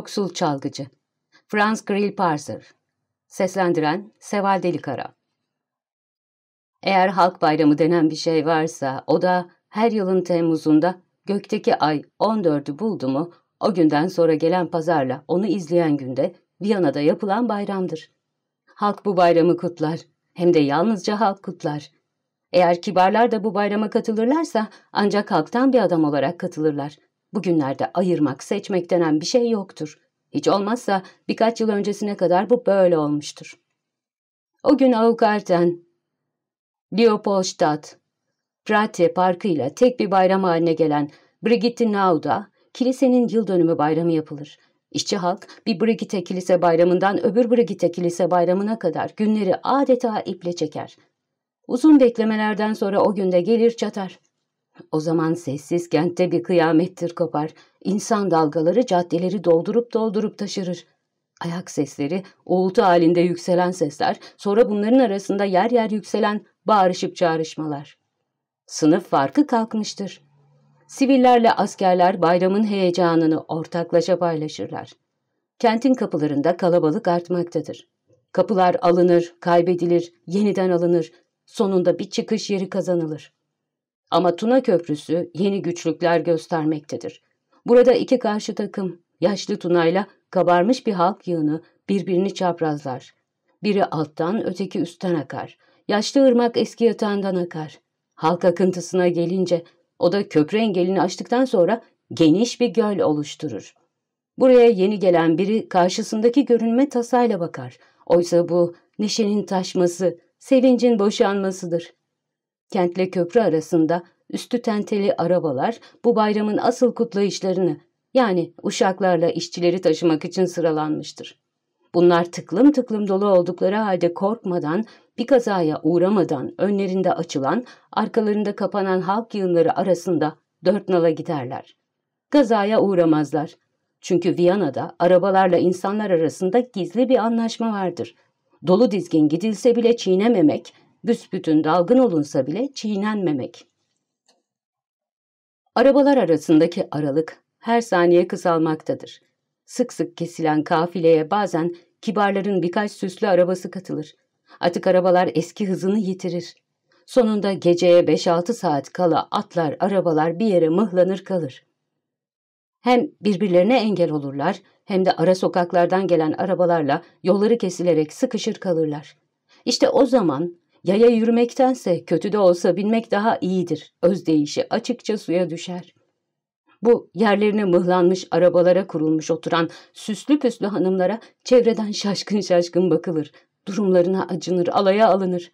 Yoksul Çalgıcı Franz Grill Parser Seslendiren Seval Delikara Eğer halk bayramı denen bir şey varsa o da her yılın Temmuz'unda gökteki ay 14'ü buldu mu o günden sonra gelen pazarla onu izleyen günde Viyana'da yapılan bayramdır. Halk bu bayramı kutlar. Hem de yalnızca halk kutlar. Eğer kibarlar da bu bayrama katılırlarsa ancak halktan bir adam olarak katılırlar. Bugünlerde ayırmak, seçmek denen bir şey yoktur. Hiç olmazsa birkaç yıl öncesine kadar bu böyle olmuştur. O gün Augarten, Leopoldstadt, Prate Parkı ile tek bir bayram haline gelen Brigitte Nau'da kilisenin yıl dönümü bayramı yapılır. İşçi halk bir Brigitte kilise bayramından öbür Brigitte kilise bayramına kadar günleri adeta iple çeker. Uzun beklemelerden sonra o günde gelir çatar. O zaman sessiz kentte bir kıyamettir kopar. İnsan dalgaları caddeleri doldurup doldurup taşırır. Ayak sesleri, uğultu halinde yükselen sesler, sonra bunların arasında yer yer yükselen bağırışıp çağrışmalar. Sınıf farkı kalkmıştır. Sivillerle askerler bayramın heyecanını ortaklaşa paylaşırlar. Kentin kapılarında kalabalık artmaktadır. Kapılar alınır, kaybedilir, yeniden alınır, sonunda bir çıkış yeri kazanılır. Ama Tuna Köprüsü yeni güçlükler göstermektedir. Burada iki karşı takım, yaşlı Tuna'yla kabarmış bir halk yığını birbirini çaprazlar. Biri alttan, öteki üstten akar. Yaşlı ırmak eski yatağından akar. Halk akıntısına gelince o da köprü engelini aştıktan sonra geniş bir göl oluşturur. Buraya yeni gelen biri karşısındaki görünme tasayla bakar. Oysa bu neşenin taşması, sevincin boşanmasıdır. Kentle köprü arasında üstü tenteli arabalar bu bayramın asıl kutlayışlarını yani uşaklarla işçileri taşımak için sıralanmıştır. Bunlar tıklım tıklım dolu oldukları halde korkmadan, bir kazaya uğramadan önlerinde açılan, arkalarında kapanan halk yığınları arasında dört nala giderler. Kazaya uğramazlar. Çünkü Viyana'da arabalarla insanlar arasında gizli bir anlaşma vardır. Dolu dizgin gidilse bile çiğnememek, büsbütün dalgın olunsa bile çiğnenmemek. Arabalar arasındaki aralık her saniye kısalmaktadır. Sık sık kesilen kafileye bazen kibarların birkaç süslü arabası katılır. Artık arabalar eski hızını yitirir. Sonunda geceye 5-6 saat kala atlar, arabalar bir yere mıhlanır kalır. Hem birbirlerine engel olurlar hem de ara sokaklardan gelen arabalarla yolları kesilerek sıkışır kalırlar. İşte o zaman yaya yürümektense kötü de olsa binmek daha iyidir. Özdeyişi açıkça suya düşer. Bu yerlerine mıhlanmış arabalara kurulmuş oturan süslü püslü hanımlara çevreden şaşkın şaşkın bakılır. Durumlarına acınır, alaya alınır.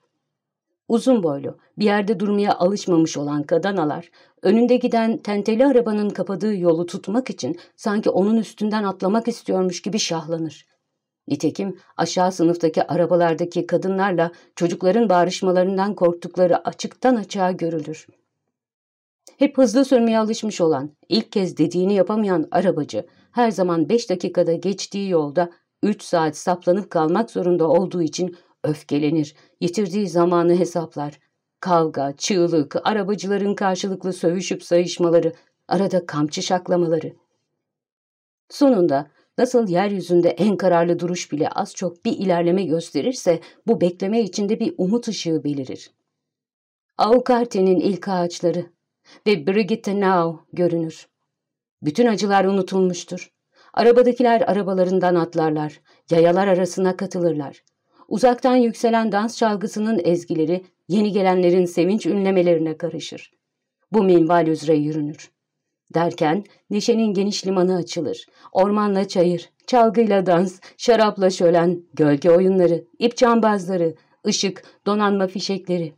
Uzun boylu, bir yerde durmaya alışmamış olan kadanalar, önünde giden tenteli arabanın kapadığı yolu tutmak için sanki onun üstünden atlamak istiyormuş gibi şahlanır. Nitekim aşağı sınıftaki arabalardaki kadınlarla çocukların bağrışmalarından korktukları açıktan açığa görülür. Hep hızlı sürmeye alışmış olan, ilk kez dediğini yapamayan arabacı, her zaman beş dakikada geçtiği yolda üç saat saplanıp kalmak zorunda olduğu için öfkelenir, yitirdiği zamanı hesaplar. Kavga, çığlık, arabacıların karşılıklı sövüşüp sayışmaları, arada kamçı şaklamaları. Sonunda nasıl yeryüzünde en kararlı duruş bile az çok bir ilerleme gösterirse bu bekleme içinde bir umut ışığı belirir. Aukarte'nin ilk ağaçları ve Brigitte Now görünür. Bütün acılar unutulmuştur. Arabadakiler arabalarından atlarlar, yayalar arasına katılırlar. Uzaktan yükselen dans çalgısının ezgileri yeni gelenlerin sevinç ünlemelerine karışır. Bu minval üzere yürünür. Derken neşenin geniş limanı açılır. Ormanla çayır, çalgıyla dans, şarapla şölen, gölge oyunları, ip cambazları, ışık, donanma fişekleri.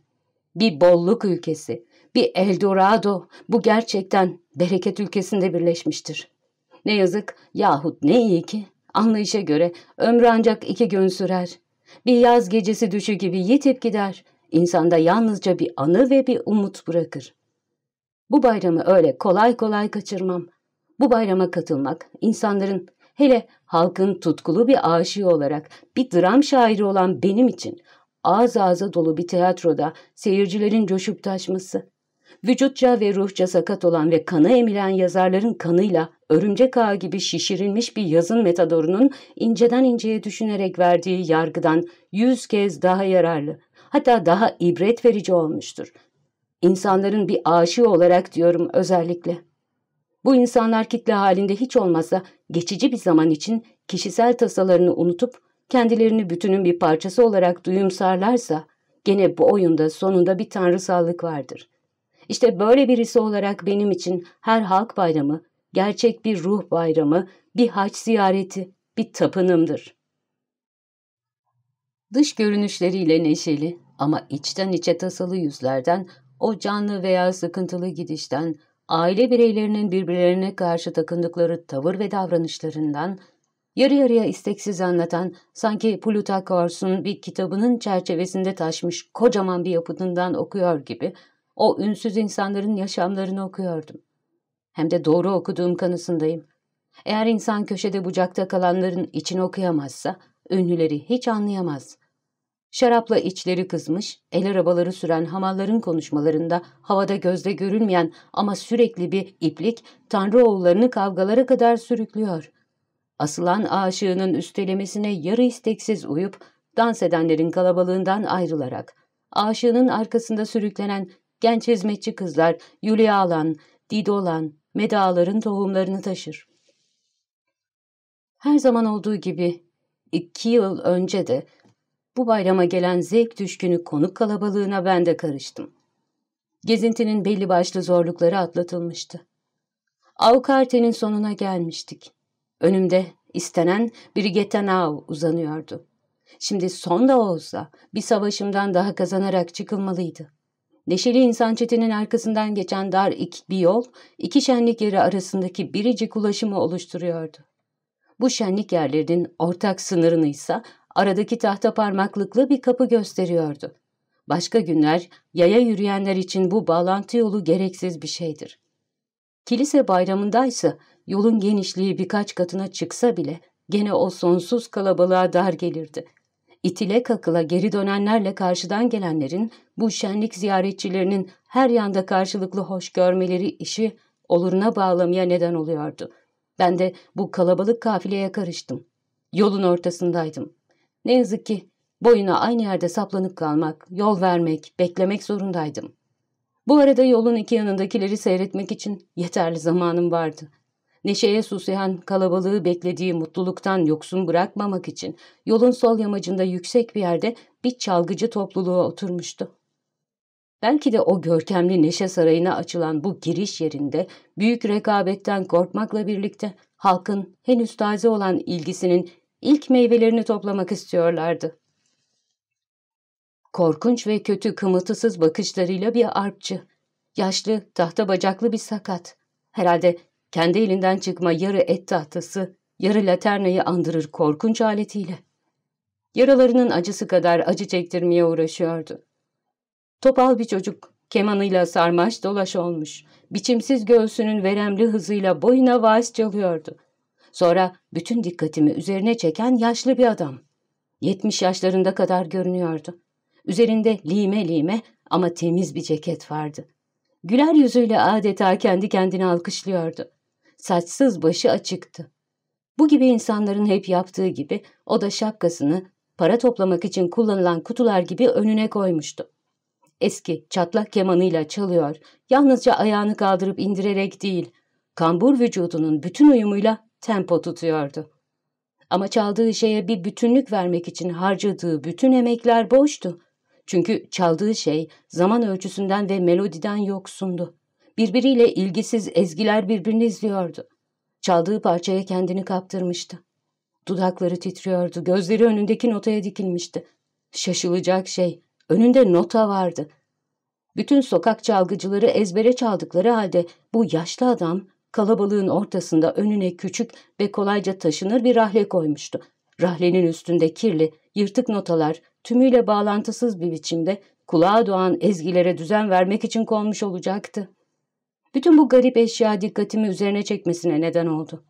Bir bolluk ülkesi, bir Eldorado bu gerçekten bereket ülkesinde birleşmiştir. Ne yazık yahut ne iyi ki anlayışa göre ömrü ancak iki gün sürer. Bir yaz gecesi düşü gibi yitip gider. İnsanda yalnızca bir anı ve bir umut bırakır. Bu bayramı öyle kolay kolay kaçırmam. Bu bayrama katılmak insanların hele halkın tutkulu bir aşığı olarak bir dram şairi olan benim için ağız ağza dolu bir tiyatroda seyircilerin coşup taşması, vücutça ve ruhça sakat olan ve kanı emilen yazarların kanıyla örümcek ağı gibi şişirilmiş bir yazın metadorunun inceden inceye düşünerek verdiği yargıdan yüz kez daha yararlı, hatta daha ibret verici olmuştur. İnsanların bir aşığı olarak diyorum özellikle. Bu insanlar kitle halinde hiç olmazsa geçici bir zaman için kişisel tasalarını unutup kendilerini bütünün bir parçası olarak duyumsarlarsa gene bu oyunda sonunda bir tanrısallık vardır. İşte böyle birisi olarak benim için her halk bayramı, gerçek bir ruh bayramı, bir haç ziyareti, bir tapınımdır. Dış görünüşleriyle neşeli ama içten içe tasalı yüzlerden, o canlı veya sıkıntılı gidişten, aile bireylerinin birbirlerine karşı takındıkları tavır ve davranışlarından, yarı yarıya isteksiz anlatan, sanki Plutarchos'un bir kitabının çerçevesinde taşmış kocaman bir yapıtından okuyor gibi, o ünsüz insanların yaşamlarını okuyordum. Hem de doğru okuduğum kanısındayım. Eğer insan köşede bucakta kalanların içini okuyamazsa, ünlüleri hiç anlayamaz. Şarapla içleri kızmış, el arabaları süren hamalların konuşmalarında havada gözde görülmeyen ama sürekli bir iplik tanrı oğullarını kavgalara kadar sürüklüyor. Asılan aşığının üstelemesine yarı isteksiz uyup, dans edenlerin kalabalığından ayrılarak, aşığının arkasında sürüklenen genç hizmetçi kızlar Yulia alan, Didolan, Medaların tohumlarını taşır. Her zaman olduğu gibi iki yıl önce de bu bayrama gelen zevk düşkünü konuk kalabalığına ben de karıştım. Gezintinin belli başlı zorlukları atlatılmıştı. Aukarte'nin sonuna gelmiştik. Önümde istenen Brigettenau uzanıyordu. Şimdi son da olsa bir savaşımdan daha kazanarak çıkılmalıydı. Neşeli insan çetinin arkasından geçen dar iki, bir yol, iki şenlik yeri arasındaki biricik ulaşımı oluşturuyordu. Bu şenlik yerlerinin ortak sınırını ise aradaki tahta parmaklıklı bir kapı gösteriyordu. Başka günler yaya yürüyenler için bu bağlantı yolu gereksiz bir şeydir. Kilise bayramındaysa yolun genişliği birkaç katına çıksa bile gene o sonsuz kalabalığa dar gelirdi. İtile kakıla geri dönenlerle karşıdan gelenlerin bu şenlik ziyaretçilerinin her yanda karşılıklı hoş görmeleri işi oluruna bağlamaya neden oluyordu. Ben de bu kalabalık kafileye karıştım. Yolun ortasındaydım. Ne yazık ki boyuna aynı yerde saplanıp kalmak, yol vermek, beklemek zorundaydım. Bu arada yolun iki yanındakileri seyretmek için yeterli zamanım vardı. Neşeye susayan kalabalığı beklediği mutluluktan yoksun bırakmamak için yolun sol yamacında yüksek bir yerde bir çalgıcı topluluğu oturmuştu. Belki de o görkemli Neşe Sarayı'na açılan bu giriş yerinde büyük rekabetten korkmakla birlikte halkın henüz taze olan ilgisinin ilk meyvelerini toplamak istiyorlardı. Korkunç ve kötü kımıltısız bakışlarıyla bir arpçı, yaşlı tahta bacaklı bir sakat, herhalde kendi elinden çıkma yarı et tahtası, yarı laternayı andırır korkunç aletiyle. Yaralarının acısı kadar acı çektirmeye uğraşıyordu. Topal bir çocuk, kemanıyla sarmaş dolaş olmuş, biçimsiz göğsünün veremli hızıyla boyuna vals çalıyordu. Sonra bütün dikkatimi üzerine çeken yaşlı bir adam. Yetmiş yaşlarında kadar görünüyordu. Üzerinde lime lime ama temiz bir ceket vardı. Güler yüzüyle adeta kendi kendine alkışlıyordu saçsız başı açıktı. Bu gibi insanların hep yaptığı gibi o da şapkasını para toplamak için kullanılan kutular gibi önüne koymuştu. Eski çatlak kemanıyla çalıyor, yalnızca ayağını kaldırıp indirerek değil, kambur vücudunun bütün uyumuyla tempo tutuyordu. Ama çaldığı şeye bir bütünlük vermek için harcadığı bütün emekler boştu. Çünkü çaldığı şey zaman ölçüsünden ve melodiden yoksundu. Birbiriyle ilgisiz ezgiler birbirini izliyordu. Çaldığı parçaya kendini kaptırmıştı. Dudakları titriyordu, gözleri önündeki notaya dikilmişti. Şaşılacak şey, önünde nota vardı. Bütün sokak çalgıcıları ezbere çaldıkları halde bu yaşlı adam kalabalığın ortasında önüne küçük ve kolayca taşınır bir rahle koymuştu. Rahlenin üstünde kirli, yırtık notalar tümüyle bağlantısız bir biçimde kulağa doğan ezgilere düzen vermek için konmuş olacaktı. Bütün bu garip eşya dikkatimi üzerine çekmesine neden oldu.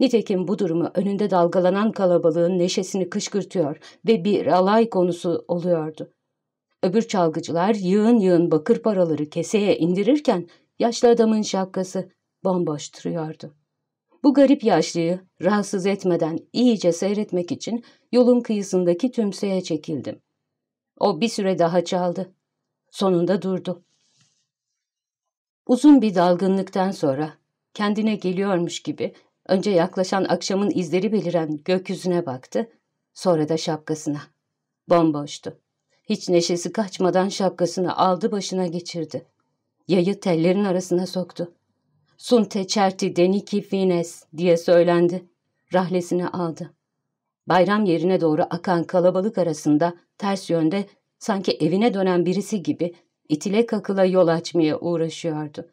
Nitekim bu durumu önünde dalgalanan kalabalığın neşesini kışkırtıyor ve bir alay konusu oluyordu. Öbür çalgıcılar yığın yığın bakır paraları keseye indirirken yaşlı adamın şapkası bomboş duruyordu. Bu garip yaşlıyı rahatsız etmeden iyice seyretmek için yolun kıyısındaki tümseye çekildim. O bir süre daha çaldı. Sonunda durdu. Uzun bir dalgınlıktan sonra kendine geliyormuş gibi önce yaklaşan akşamın izleri beliren gökyüzüne baktı, sonra da şapkasına. Bomboştu. Hiç neşesi kaçmadan şapkasını aldı başına geçirdi. Yayı tellerin arasına soktu. Sunte certi deniki fines diye söylendi. Rahlesini aldı. Bayram yerine doğru akan kalabalık arasında ters yönde sanki evine dönen birisi gibi itile kakıla yol açmaya uğraşıyordu.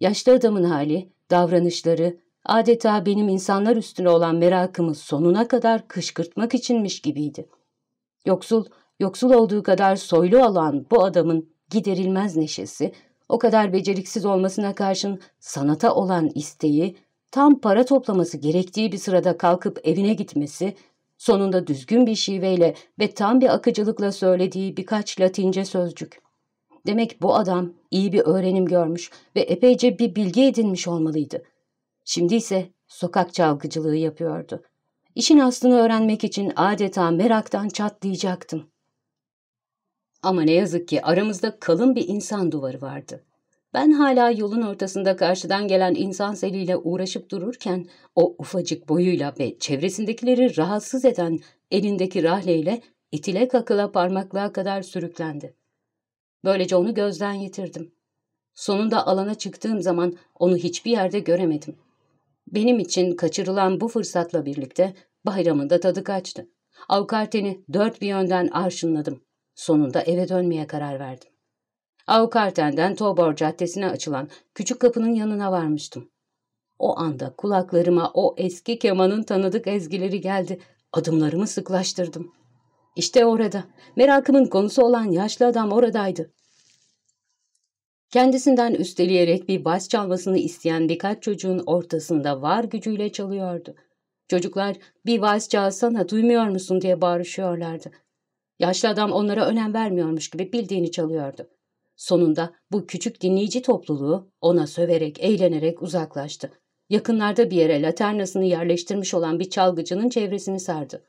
Yaşlı adamın hali, davranışları adeta benim insanlar üstüne olan merakımı sonuna kadar kışkırtmak içinmiş gibiydi. Yoksul, yoksul olduğu kadar soylu olan bu adamın giderilmez neşesi, o kadar beceriksiz olmasına karşın sanata olan isteği, tam para toplaması gerektiği bir sırada kalkıp evine gitmesi, sonunda düzgün bir şiveyle ve tam bir akıcılıkla söylediği birkaç latince sözcük. Demek bu adam iyi bir öğrenim görmüş ve epeyce bir bilgi edinmiş olmalıydı. Şimdi ise sokak çalgıcılığı yapıyordu. İşin aslını öğrenmek için adeta meraktan çatlayacaktım. Ama ne yazık ki aramızda kalın bir insan duvarı vardı. Ben hala yolun ortasında karşıdan gelen insan seliyle uğraşıp dururken o ufacık boyuyla ve çevresindekileri rahatsız eden elindeki rahleyle itile kakıla parmaklığa kadar sürüklendi. Böylece onu gözden yitirdim. Sonunda alana çıktığım zaman onu hiçbir yerde göremedim. Benim için kaçırılan bu fırsatla birlikte bayramın da tadı kaçtı. Avkarten'i dört bir yönden arşınladım. Sonunda eve dönmeye karar verdim. Avkarten'den Tobor Caddesi'ne açılan küçük kapının yanına varmıştım. O anda kulaklarıma o eski kemanın tanıdık ezgileri geldi. Adımlarımı sıklaştırdım. İşte orada, merakımın konusu olan yaşlı adam oradaydı. Kendisinden üsteleyerek bir bas çalmasını isteyen birkaç çocuğun ortasında var gücüyle çalıyordu. Çocuklar bir vals çalsana duymuyor musun diye bağırışıyorlardı. Yaşlı adam onlara önem vermiyormuş gibi bildiğini çalıyordu. Sonunda bu küçük dinleyici topluluğu ona söverek, eğlenerek uzaklaştı. Yakınlarda bir yere laternasını yerleştirmiş olan bir çalgıcının çevresini sardı.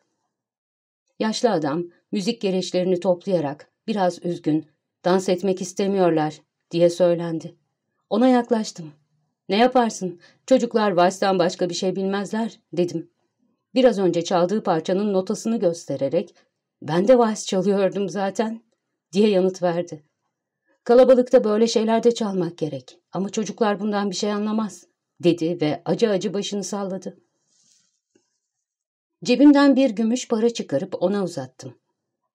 Yaşlı adam müzik gereçlerini toplayarak biraz üzgün, dans etmek istemiyorlar diye söylendi. Ona yaklaştım. Ne yaparsın? Çocuklar valstan başka bir şey bilmezler dedim. Biraz önce çaldığı parçanın notasını göstererek ben de vals çalıyordum zaten diye yanıt verdi. Kalabalıkta böyle şeyler de çalmak gerek ama çocuklar bundan bir şey anlamaz dedi ve acı acı başını salladı. Cebimden bir gümüş para çıkarıp ona uzattım.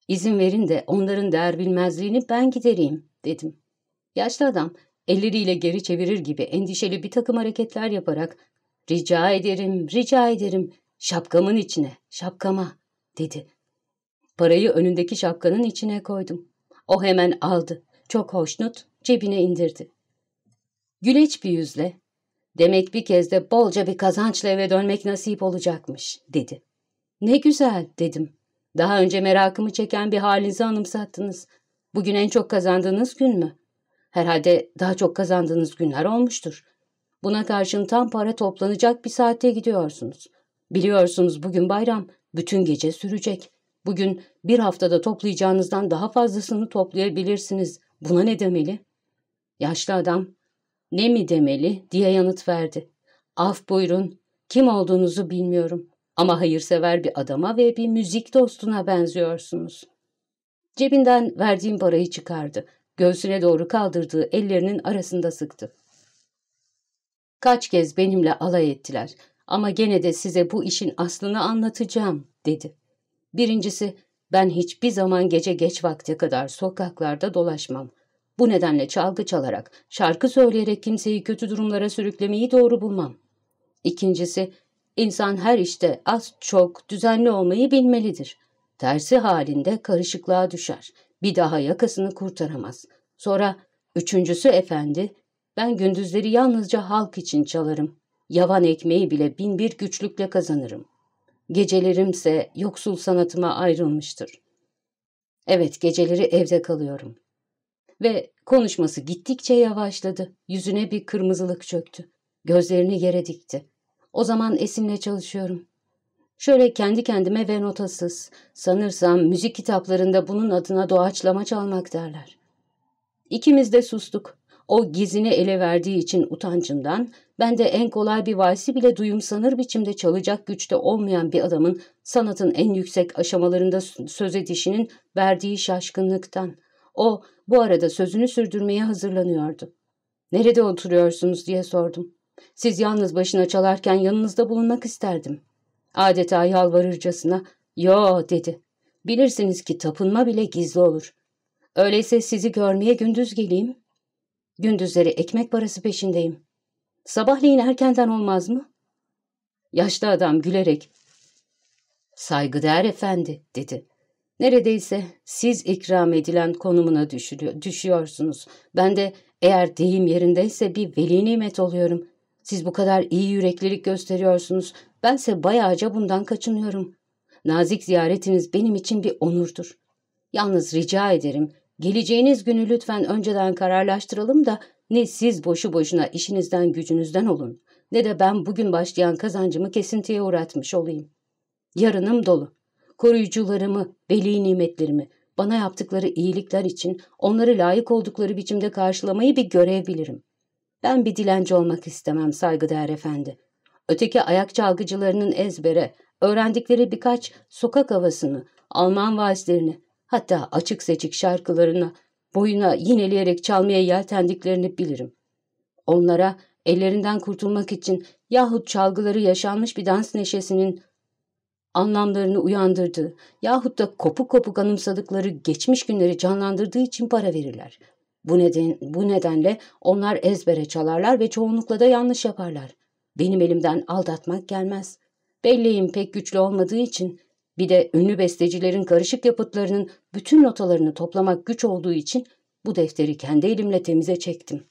İzin verin de onların değer bilmezliğini ben gidereyim dedim. Yaşlı adam elleriyle geri çevirir gibi endişeli bir takım hareketler yaparak rica ederim, rica ederim şapkamın içine, şapkama dedi. Parayı önündeki şapkanın içine koydum. O hemen aldı. Çok hoşnut cebine indirdi. Güleç bir yüzle demek bir kez de bolca bir kazançla eve dönmek nasip olacakmış dedi. Ne güzel dedim. Daha önce merakımı çeken bir halinizi anımsattınız. Bugün en çok kazandığınız gün mü? Herhalde daha çok kazandığınız günler olmuştur. Buna karşın tam para toplanacak bir saatte gidiyorsunuz. Biliyorsunuz bugün bayram, bütün gece sürecek. Bugün bir haftada toplayacağınızdan daha fazlasını toplayabilirsiniz. Buna ne demeli? Yaşlı adam, ne mi demeli diye yanıt verdi. Af buyurun, kim olduğunuzu bilmiyorum. Ama hayırsever bir adama ve bir müzik dostuna benziyorsunuz. Cebinden verdiğim parayı çıkardı. Göğsüne doğru kaldırdığı ellerinin arasında sıktı. Kaç kez benimle alay ettiler ama gene de size bu işin aslını anlatacağım, dedi. Birincisi, ben hiçbir zaman gece geç vakte kadar sokaklarda dolaşmam. Bu nedenle çalgı çalarak, şarkı söyleyerek kimseyi kötü durumlara sürüklemeyi doğru bulmam. İkincisi, insan her işte az çok düzenli olmayı bilmelidir. Tersi halinde karışıklığa düşer. Bir daha yakasını kurtaramaz. Sonra üçüncüsü efendi, ben gündüzleri yalnızca halk için çalarım. Yavan ekmeği bile bin bir güçlükle kazanırım. Gecelerimse yoksul sanatıma ayrılmıştır. Evet, geceleri evde kalıyorum. Ve konuşması gittikçe yavaşladı. Yüzüne bir kırmızılık çöktü. Gözlerini yere dikti. O zaman Esin'le çalışıyorum. Şöyle kendi kendime ve notasız. Sanırsam müzik kitaplarında bunun adına doğaçlama çalmak derler. İkimiz de sustuk. O gizini ele verdiği için utancından, ben de en kolay bir valsi bile duyumsanır biçimde çalacak güçte olmayan bir adamın sanatın en yüksek aşamalarında söz edişinin verdiği şaşkınlıktan. O bu arada sözünü sürdürmeye hazırlanıyordu. ''Nerede oturuyorsunuz?'' diye sordum. ''Siz yalnız başına çalarken yanınızda bulunmak isterdim.'' Adeta yalvarırcasına ''Yo'' dedi. ''Bilirsiniz ki tapınma bile gizli olur. Öyleyse sizi görmeye gündüz geleyim. Gündüzleri ekmek parası peşindeyim. Sabahleyin erkenden olmaz mı?'' Yaşlı adam gülerek ''Saygıdeğer efendi'' dedi. Neredeyse siz ikram edilen konumuna düşüyorsunuz. Ben de eğer deyim yerindeyse bir veli nimet oluyorum. Siz bu kadar iyi yüreklilik gösteriyorsunuz. Bense bayağıca bundan kaçınıyorum. Nazik ziyaretiniz benim için bir onurdur. Yalnız rica ederim, geleceğiniz günü lütfen önceden kararlaştıralım da ne siz boşu boşuna işinizden gücünüzden olun, ne de ben bugün başlayan kazancımı kesintiye uğratmış olayım. Yarınım dolu. Koruyucularımı, veli nimetlerimi, bana yaptıkları iyilikler için onları layık oldukları biçimde karşılamayı bir görev bilirim. Ben bir dilenci olmak istemem saygıdeğer efendi. Öteki ayak çalgıcılarının ezbere, öğrendikleri birkaç sokak havasını, Alman valslerini, hatta açık seçik şarkılarını boyuna yineleyerek çalmaya yeltendiklerini bilirim. Onlara ellerinden kurtulmak için yahut çalgıları yaşanmış bir dans neşesinin anlamlarını uyandırdığı yahut da kopuk kopuk anımsadıkları geçmiş günleri canlandırdığı için para verirler. Bu, neden, bu nedenle onlar ezbere çalarlar ve çoğunlukla da yanlış yaparlar. Benim elimden aldatmak gelmez. Belleğim pek güçlü olmadığı için bir de ünlü bestecilerin karışık yapıtlarının bütün notalarını toplamak güç olduğu için bu defteri kendi elimle temize çektim.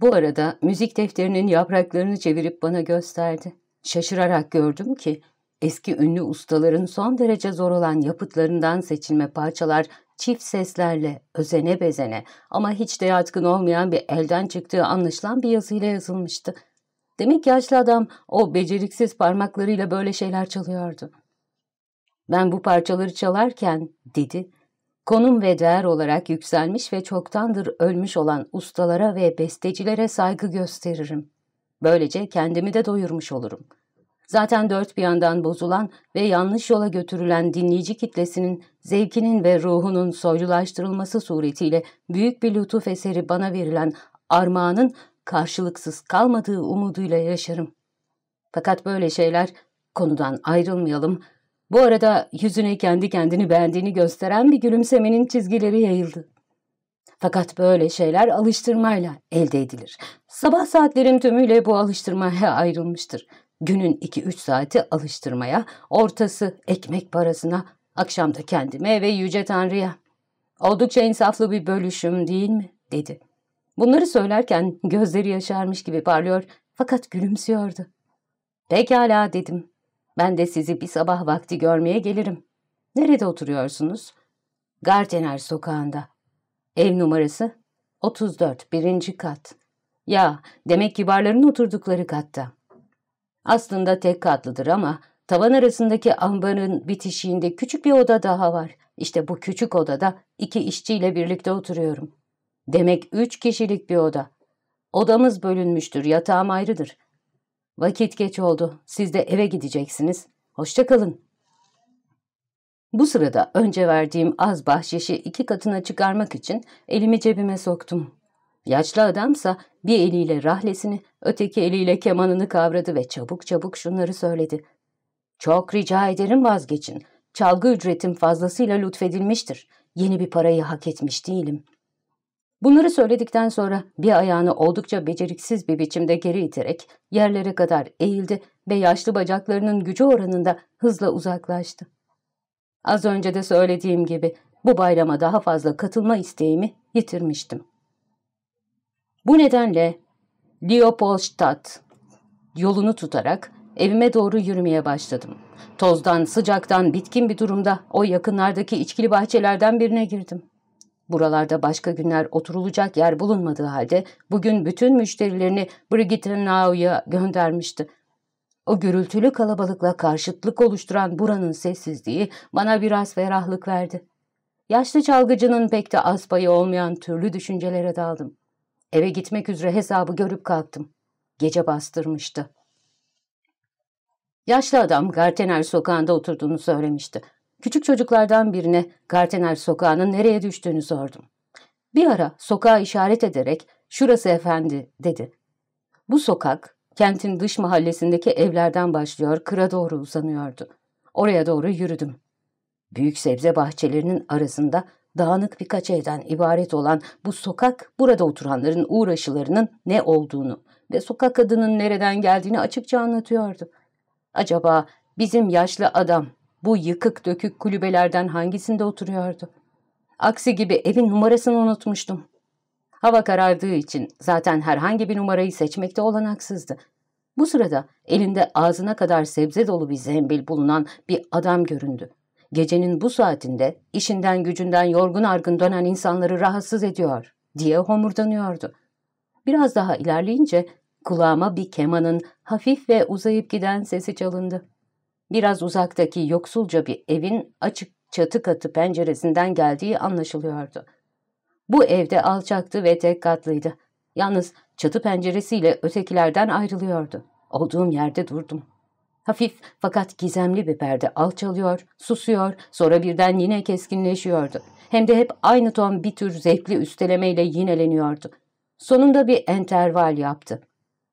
Bu arada müzik defterinin yapraklarını çevirip bana gösterdi. Şaşırarak gördüm ki eski ünlü ustaların son derece zor olan yapıtlarından seçilme parçalar çift seslerle, özene bezene ama hiç de yatkın olmayan bir elden çıktığı anlaşılan bir yazıyla yazılmıştı. Demek yaşlı adam o beceriksiz parmaklarıyla böyle şeyler çalıyordu. Ben bu parçaları çalarken, dedi, konum ve değer olarak yükselmiş ve çoktandır ölmüş olan ustalara ve bestecilere saygı gösteririm. Böylece kendimi de doyurmuş olurum. Zaten dört bir yandan bozulan ve yanlış yola götürülen dinleyici kitlesinin zevkinin ve ruhunun soylulaştırılması suretiyle büyük bir lütuf eseri bana verilen armağanın karşılıksız kalmadığı umuduyla yaşarım. Fakat böyle şeyler konudan ayrılmayalım. Bu arada yüzüne kendi kendini beğendiğini gösteren bir gülümsemenin çizgileri yayıldı. Fakat böyle şeyler alıştırmayla elde edilir. Sabah saatlerim tümüyle bu alıştırmaya ayrılmıştır. Günün iki üç saati alıştırmaya, ortası ekmek parasına, akşamda kendime ve Yüce Tanrı'ya. Oldukça insaflı bir bölüşüm değil mi? dedi. Bunları söylerken gözleri yaşarmış gibi parlıyor fakat gülümsüyordu. Pekala dedim. Ben de sizi bir sabah vakti görmeye gelirim. Nerede oturuyorsunuz? Gartener sokağında. Ev numarası 34 birinci kat. Ya demek kibarların oturdukları katta. Aslında tek katlıdır ama tavan arasındaki ambarın bitişiğinde küçük bir oda daha var. İşte bu küçük odada iki işçiyle birlikte oturuyorum. Demek üç kişilik bir oda. Odamız bölünmüştür, yatağım ayrıdır. Vakit geç oldu. Siz de eve gideceksiniz. Hoşçakalın. Bu sırada önce verdiğim az bahşişi iki katına çıkarmak için elimi cebime soktum. Yaşlı adamsa bir eliyle rahlesini, öteki eliyle kemanını kavradı ve çabuk çabuk şunları söyledi. Çok rica ederim vazgeçin. Çalgı ücretim fazlasıyla lütfedilmiştir. Yeni bir parayı hak etmiş değilim. Bunları söyledikten sonra bir ayağını oldukça beceriksiz bir biçimde geri iterek yerlere kadar eğildi ve yaşlı bacaklarının gücü oranında hızla uzaklaştı. Az önce de söylediğim gibi bu bayrama daha fazla katılma isteğimi yitirmiştim. Bu nedenle Leopoldstadt yolunu tutarak evime doğru yürümeye başladım. Tozdan, sıcaktan, bitkin bir durumda o yakınlardaki içkili bahçelerden birine girdim. Buralarda başka günler oturulacak yer bulunmadığı halde bugün bütün müşterilerini Brigitte Nau'ya göndermişti. O gürültülü kalabalıkla karşıtlık oluşturan buranın sessizliği bana biraz ferahlık verdi. Yaşlı çalgıcının pek de az payı olmayan türlü düşüncelere daldım. Eve gitmek üzere hesabı görüp kalktım. Gece bastırmıştı. Yaşlı adam Gartener sokağında oturduğunu söylemişti. Küçük çocuklardan birine Gartener sokağının nereye düştüğünü sordum. Bir ara sokağa işaret ederek şurası efendi dedi. Bu sokak kentin dış mahallesindeki evlerden başlıyor kıra doğru uzanıyordu. Oraya doğru yürüdüm. Büyük sebze bahçelerinin arasında dağınık birkaç evden ibaret olan bu sokak burada oturanların uğraşılarının ne olduğunu ve sokak adının nereden geldiğini açıkça anlatıyordu. Acaba bizim yaşlı adam bu yıkık dökük kulübelerden hangisinde oturuyordu? Aksi gibi evin numarasını unutmuştum. Hava karardığı için zaten herhangi bir numarayı seçmekte olanaksızdı. Bu sırada elinde ağzına kadar sebze dolu bir zembil bulunan bir adam göründü. Gecenin bu saatinde işinden gücünden yorgun argın dönen insanları rahatsız ediyor diye homurdanıyordu. Biraz daha ilerleyince kulağıma bir kemanın hafif ve uzayıp giden sesi çalındı. Biraz uzaktaki yoksulca bir evin açık çatı katı penceresinden geldiği anlaşılıyordu. Bu evde alçaktı ve tek katlıydı. Yalnız çatı penceresiyle ötekilerden ayrılıyordu. Olduğum yerde durdum. Hafif fakat gizemli bir perde alçalıyor, susuyor, sonra birden yine keskinleşiyordu. Hem de hep aynı ton bir tür zevkli üstelemeyle yineleniyordu. Sonunda bir enterval yaptı.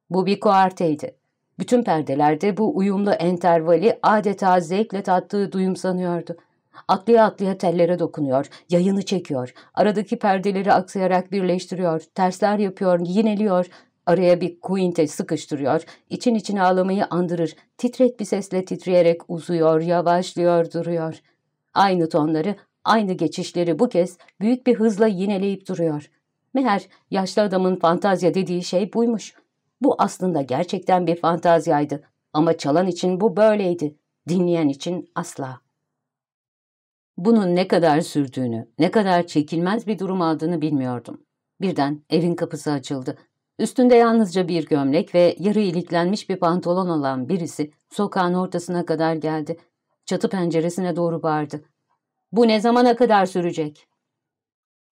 Bu bir kuarteydi. Bütün perdelerde bu uyumlu entervali adeta zevkle tattığı duyumsanıyordu. Atlaya atlaya tellere dokunuyor, yayını çekiyor, aradaki perdeleri aksayarak birleştiriyor, tersler yapıyor, yineliyor, araya bir kuinte sıkıştırıyor, için içine ağlamayı andırır, titrek bir sesle titreyerek uzuyor, yavaşlıyor, duruyor. Aynı tonları, aynı geçişleri bu kez büyük bir hızla yineleyip duruyor. Meğer yaşlı adamın fantazya dediği şey buymuş. Bu aslında gerçekten bir fantaziyaydı ama çalan için bu böyleydi, dinleyen için asla. Bunun ne kadar sürdüğünü, ne kadar çekilmez bir durum aldığını bilmiyordum. Birden evin kapısı açıldı. Üstünde yalnızca bir gömlek ve yarı iliklenmiş bir pantolon olan birisi sokağın ortasına kadar geldi. Çatı penceresine doğru bağırdı. ''Bu ne zamana kadar sürecek?''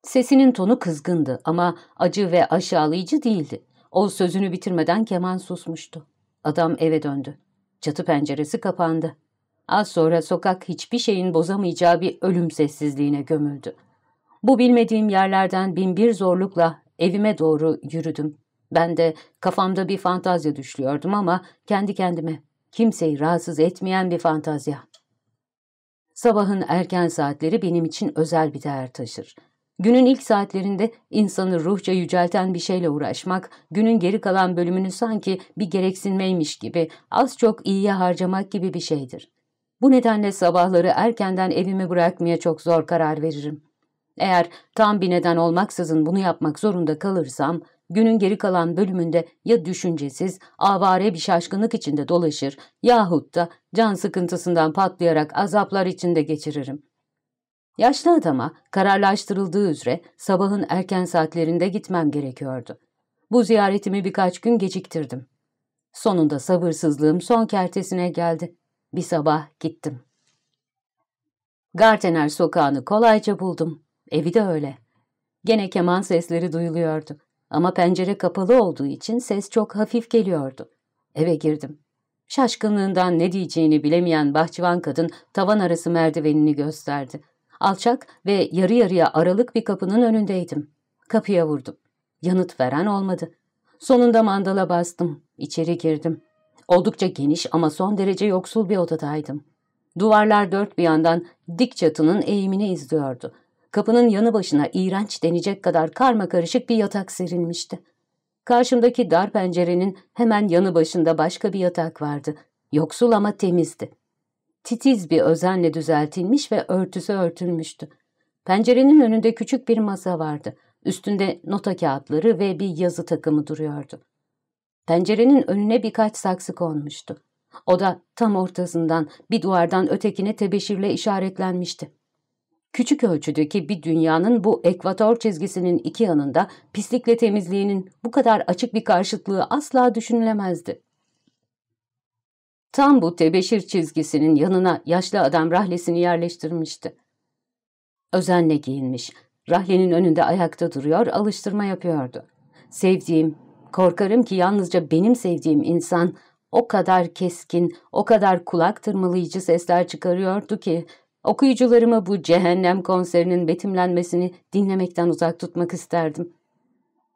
Sesinin tonu kızgındı ama acı ve aşağılayıcı değildi. O sözünü bitirmeden keman susmuştu. Adam eve döndü. Çatı penceresi kapandı. Az sonra sokak hiçbir şeyin bozamayacağı bir ölüm sessizliğine gömüldü. Bu bilmediğim yerlerden binbir zorlukla evime doğru yürüdüm. Ben de kafamda bir fantazya düşlüyordum ama kendi kendime kimseyi rahatsız etmeyen bir fantazya. Sabahın erken saatleri benim için özel bir değer taşır. Günün ilk saatlerinde insanı ruhça yücelten bir şeyle uğraşmak, günün geri kalan bölümünü sanki bir gereksinmeymiş gibi az çok iyiye harcamak gibi bir şeydir. Bu nedenle sabahları erkenden evimi bırakmaya çok zor karar veririm. Eğer tam bir neden olmaksızın bunu yapmak zorunda kalırsam, günün geri kalan bölümünde ya düşüncesiz, avare bir şaşkınlık içinde dolaşır yahut da can sıkıntısından patlayarak azaplar içinde geçiririm. Yaşlı adama kararlaştırıldığı üzere sabahın erken saatlerinde gitmem gerekiyordu. Bu ziyaretimi birkaç gün geciktirdim. Sonunda sabırsızlığım son kertesine geldi. Bir sabah gittim. Gartener sokağını kolayca buldum. Evi de öyle. Gene keman sesleri duyuluyordu. Ama pencere kapalı olduğu için ses çok hafif geliyordu. Eve girdim. Şaşkınlığından ne diyeceğini bilemeyen bahçıvan kadın tavan arası merdivenini gösterdi. Alçak ve yarı yarıya aralık bir kapının önündeydim. Kapıya vurdum. Yanıt veren olmadı. Sonunda mandala bastım. İçeri girdim. Oldukça geniş ama son derece yoksul bir odadaydım. Duvarlar dört bir yandan dik çatının eğimini izliyordu. Kapının yanı başına iğrenç denecek kadar karma karışık bir yatak serilmişti. Karşımdaki dar pencerenin hemen yanı başında başka bir yatak vardı. Yoksul ama temizdi. Titiz bir özenle düzeltilmiş ve örtüsü örtülmüştü. Pencerenin önünde küçük bir masa vardı. Üstünde nota kağıtları ve bir yazı takımı duruyordu. Pencerenin önüne birkaç saksı konmuştu. O da tam ortasından bir duvardan ötekine tebeşirle işaretlenmişti. Küçük ölçüdeki bir dünyanın bu ekvator çizgisinin iki yanında pislikle temizliğinin bu kadar açık bir karşıtlığı asla düşünülemezdi. Tam bu tebeşir çizgisinin yanına yaşlı adam rahlesini yerleştirmişti. Özenle giyinmiş, rahlenin önünde ayakta duruyor, alıştırma yapıyordu. Sevdiğim, korkarım ki yalnızca benim sevdiğim insan o kadar keskin, o kadar kulak tırmalayıcı sesler çıkarıyordu ki okuyucularımı bu cehennem konserinin betimlenmesini dinlemekten uzak tutmak isterdim.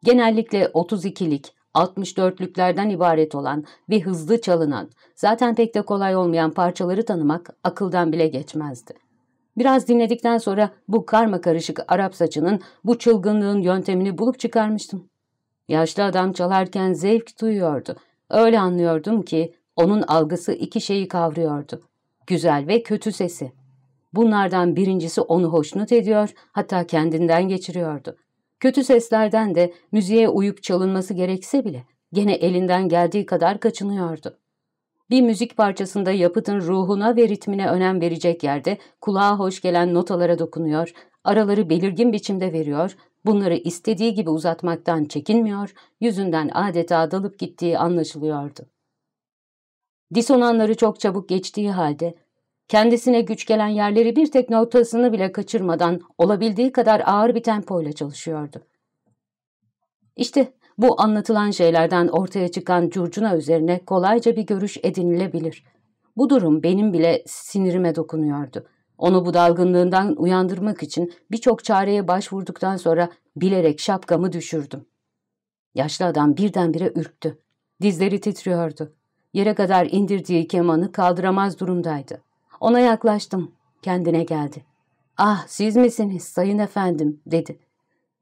Genellikle 32'lik, 64'lüklerden ibaret olan ve hızlı çalınan, zaten pek de kolay olmayan parçaları tanımak akıldan bile geçmezdi. Biraz dinledikten sonra bu karma karışık Arap saçının, bu çılgınlığın yöntemini bulup çıkarmıştım. Yaşlı adam çalarken zevk duyuyordu. Öyle anlıyordum ki onun algısı iki şeyi kavruyordu. Güzel ve kötü sesi. Bunlardan birincisi onu hoşnut ediyor, hatta kendinden geçiriyordu. Kötü seslerden de müziğe uyup çalınması gerekse bile gene elinden geldiği kadar kaçınıyordu. Bir müzik parçasında yapıtın ruhuna ve ritmine önem verecek yerde kulağa hoş gelen notalara dokunuyor, araları belirgin biçimde veriyor, bunları istediği gibi uzatmaktan çekinmiyor, yüzünden adeta dalıp gittiği anlaşılıyordu. Disonanları çok çabuk geçtiği halde Kendisine güç gelen yerleri bir tek notasını bile kaçırmadan olabildiği kadar ağır bir tempoyla çalışıyordu. İşte bu anlatılan şeylerden ortaya çıkan curcuna üzerine kolayca bir görüş edinilebilir. Bu durum benim bile sinirime dokunuyordu. Onu bu dalgınlığından uyandırmak için birçok çareye başvurduktan sonra bilerek şapkamı düşürdüm. Yaşlı adam birdenbire ürktü. Dizleri titriyordu. Yere kadar indirdiği kemanı kaldıramaz durumdaydı. Ona yaklaştım. Kendine geldi. Ah siz misiniz sayın efendim dedi.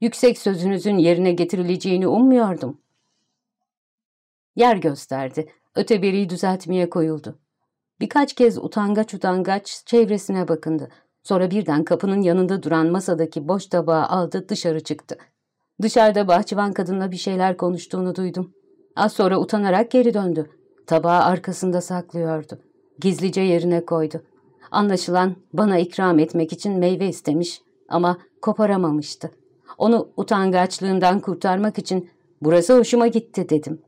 Yüksek sözünüzün yerine getirileceğini ummuyordum. Yer gösterdi. Öteberiyi düzeltmeye koyuldu. Birkaç kez utangaç utangaç çevresine bakındı. Sonra birden kapının yanında duran masadaki boş tabağı aldı dışarı çıktı. Dışarıda bahçıvan kadınla bir şeyler konuştuğunu duydum. Az sonra utanarak geri döndü. Tabağı arkasında saklıyordu. Gizlice yerine koydu. Anlaşılan bana ikram etmek için meyve istemiş ama koparamamıştı. Onu utangaçlığından kurtarmak için burası hoşuma gitti dedim.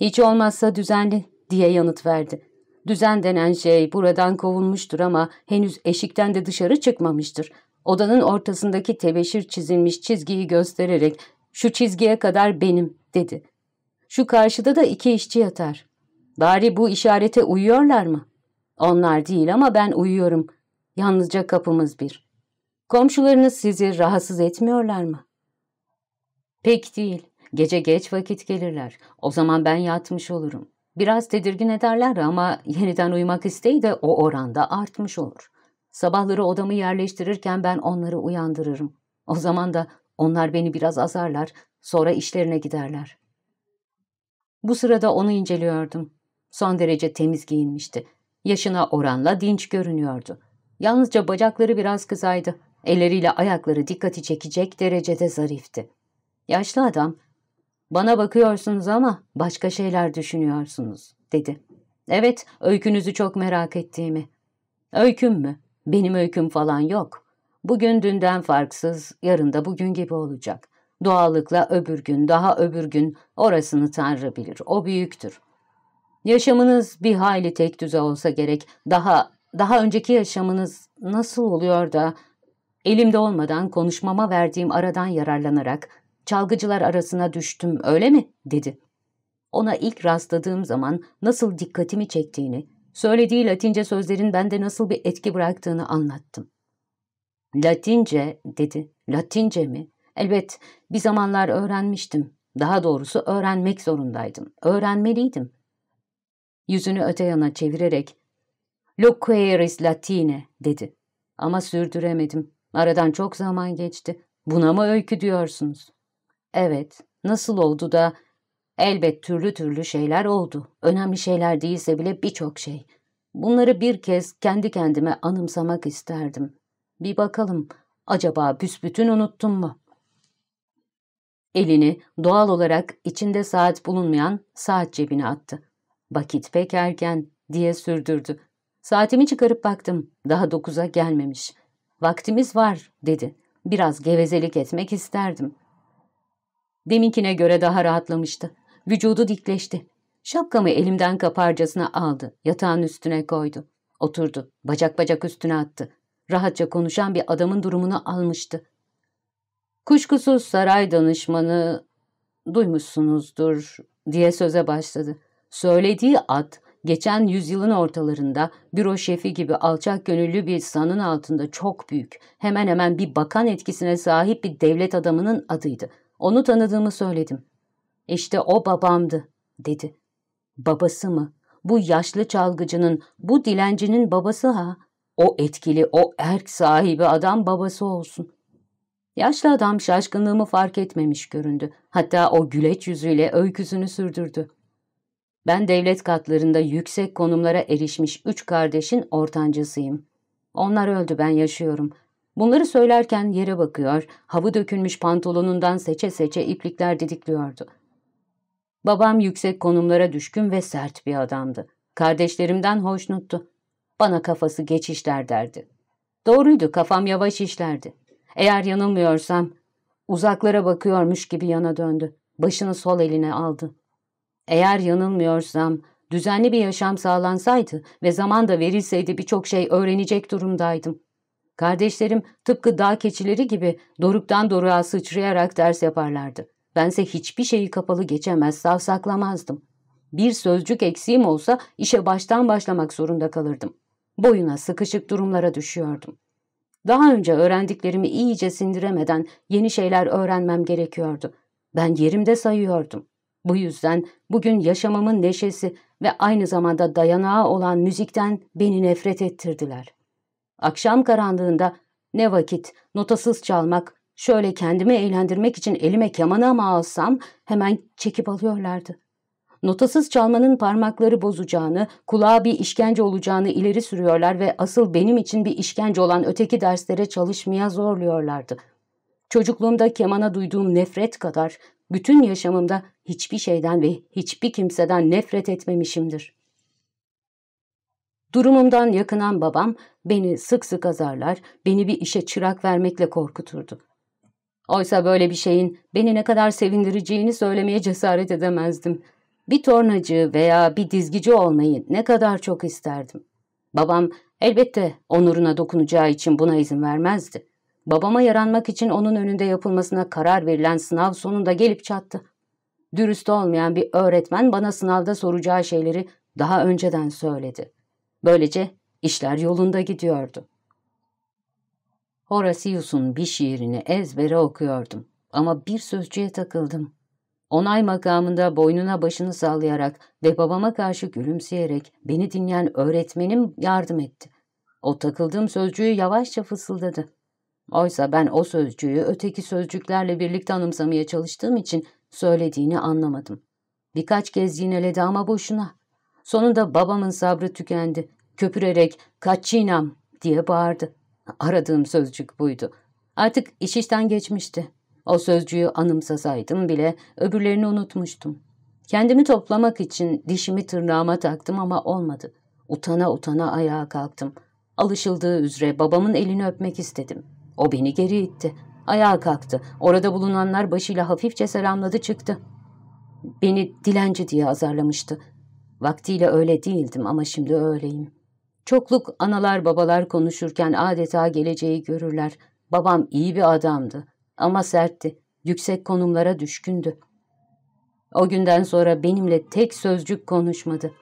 Hiç olmazsa düzenli diye yanıt verdi. Düzen denen şey buradan kovulmuştur ama henüz eşikten de dışarı çıkmamıştır. Odanın ortasındaki tebeşir çizilmiş çizgiyi göstererek şu çizgiye kadar benim dedi. Şu karşıda da iki işçi yatar. Bari bu işarete uyuyorlar mı? Onlar değil ama ben uyuyorum. Yalnızca kapımız bir. Komşularınız sizi rahatsız etmiyorlar mı? Pek değil. Gece geç vakit gelirler. O zaman ben yatmış olurum. Biraz tedirgin ederler ama yeniden uyumak isteği de o oranda artmış olur. Sabahları odamı yerleştirirken ben onları uyandırırım. O zaman da onlar beni biraz azarlar, sonra işlerine giderler. Bu sırada onu inceliyordum. Son derece temiz giyinmişti. Yaşına oranla dinç görünüyordu. Yalnızca bacakları biraz kızaydı. Elleriyle ayakları dikkati çekecek derecede zarifti. Yaşlı adam, ''Bana bakıyorsunuz ama başka şeyler düşünüyorsunuz.'' dedi. ''Evet, öykünüzü çok merak ettiğimi.'' ''Öyküm mü? Benim öyküm falan yok. Bugün dünden farksız, yarın da bugün gibi olacak. Doğallıkla öbür gün, daha öbür gün, orasını Tanrı bilir, o büyüktür. Yaşamınız bir hayli tek düze olsa gerek. Daha, daha önceki yaşamınız nasıl oluyor da elimde olmadan konuşmama verdiğim aradan yararlanarak çalgıcılar arasına düştüm öyle mi? dedi. Ona ilk rastladığım zaman nasıl dikkatimi çektiğini, söylediği Latince sözlerin bende nasıl bir etki bıraktığını anlattım. Latince dedi. Latince mi? Elbet bir zamanlar öğrenmiştim. Daha doğrusu öğrenmek zorundaydım. Öğrenmeliydim. Yüzünü öte yana çevirerek ''Loqueris latine'' dedi. Ama sürdüremedim. Aradan çok zaman geçti. Buna mı öykü diyorsunuz? Evet, nasıl oldu da elbet türlü türlü şeyler oldu. Önemli şeyler değilse bile birçok şey. Bunları bir kez kendi kendime anımsamak isterdim. Bir bakalım, acaba büsbütün unuttum mu? Elini doğal olarak içinde saat bulunmayan saat cebine attı. Vakit pek erken diye sürdürdü. Saatimi çıkarıp baktım. Daha dokuza gelmemiş. Vaktimiz var dedi. Biraz gevezelik etmek isterdim. Deminkine göre daha rahatlamıştı. Vücudu dikleşti. Şapkamı elimden kaparcasına aldı. Yatağın üstüne koydu. Oturdu. Bacak bacak üstüne attı. Rahatça konuşan bir adamın durumunu almıştı. Kuşkusuz saray danışmanı duymuşsunuzdur diye söze başladı. Söylediği ad geçen yüzyılın ortalarında büro şefi gibi alçak gönüllü bir sanın altında çok büyük, hemen hemen bir bakan etkisine sahip bir devlet adamının adıydı. Onu tanıdığımı söyledim. İşte o babamdı, dedi. Babası mı? Bu yaşlı çalgıcının, bu dilencinin babası ha. O etkili, o erk sahibi adam babası olsun. Yaşlı adam şaşkınlığımı fark etmemiş göründü. Hatta o güleç yüzüyle öyküsünü sürdürdü. Ben devlet katlarında yüksek konumlara erişmiş üç kardeşin ortancısıyım. Onlar öldü ben yaşıyorum. Bunları söylerken yere bakıyor, havı dökülmüş pantolonundan seçe seçe iplikler didikliyordu. Babam yüksek konumlara düşkün ve sert bir adamdı. Kardeşlerimden hoşnuttu. Bana kafası geç işler derdi. Doğruydu, kafam yavaş işlerdi. Eğer yanılmıyorsam, uzaklara bakıyormuş gibi yana döndü. Başını sol eline aldı. Eğer yanılmıyorsam, düzenli bir yaşam sağlansaydı ve zaman da verilseydi birçok şey öğrenecek durumdaydım. Kardeşlerim tıpkı dağ keçileri gibi doruktan doruğa sıçrayarak ders yaparlardı. Bense hiçbir şeyi kapalı geçemez, savsaklamazdım. Bir sözcük eksiğim olsa işe baştan başlamak zorunda kalırdım. Boyuna sıkışık durumlara düşüyordum. Daha önce öğrendiklerimi iyice sindiremeden yeni şeyler öğrenmem gerekiyordu. Ben yerimde sayıyordum. Bu yüzden bugün yaşamamın neşesi ve aynı zamanda dayanağı olan müzikten beni nefret ettirdiler. Akşam karanlığında ne vakit notasız çalmak, şöyle kendimi eğlendirmek için elime kemanı mı alsam hemen çekip alıyorlardı. Notasız çalmanın parmakları bozacağını, kulağa bir işkence olacağını ileri sürüyorlar ve asıl benim için bir işkence olan öteki derslere çalışmaya zorluyorlardı. Çocukluğumda kemana duyduğum nefret kadar bütün yaşamımda hiçbir şeyden ve hiçbir kimseden nefret etmemişimdir. Durumumdan yakınan babam beni sık sık azarlar, beni bir işe çırak vermekle korkuturdu. Oysa böyle bir şeyin beni ne kadar sevindireceğini söylemeye cesaret edemezdim. Bir tornacı veya bir dizgici olmayı ne kadar çok isterdim. Babam elbette onuruna dokunacağı için buna izin vermezdi. Babama yaranmak için onun önünde yapılmasına karar verilen sınav sonunda gelip çattı. Dürüst olmayan bir öğretmen bana sınavda soracağı şeyleri daha önceden söyledi. Böylece işler yolunda gidiyordu. Horatius'un bir şiirini ezbere okuyordum ama bir sözcüğe takıldım. Onay makamında boynuna başını sallayarak ve babama karşı gülümseyerek beni dinleyen öğretmenim yardım etti. O takıldığım sözcüğü yavaşça fısıldadı. Oysa ben o sözcüğü öteki sözcüklerle birlikte anımsamaya çalıştığım için söylediğini anlamadım. Birkaç kez yineledi ama boşuna. Sonunda babamın sabrı tükendi. Köpürerek kaçinam diye bağırdı. Aradığım sözcük buydu. Artık iş işten geçmişti. O sözcüğü anımsasaydım bile öbürlerini unutmuştum. Kendimi toplamak için dişimi tırnağıma taktım ama olmadı. Utana utana ayağa kalktım. Alışıldığı üzere babamın elini öpmek istedim. O beni geri itti. Ayağa kalktı. Orada bulunanlar başıyla hafifçe selamladı çıktı. Beni dilenci diye azarlamıştı. Vaktiyle öyle değildim ama şimdi öyleyim. Çokluk analar babalar konuşurken adeta geleceği görürler. Babam iyi bir adamdı ama sertti. Yüksek konumlara düşkündü. O günden sonra benimle tek sözcük konuşmadı.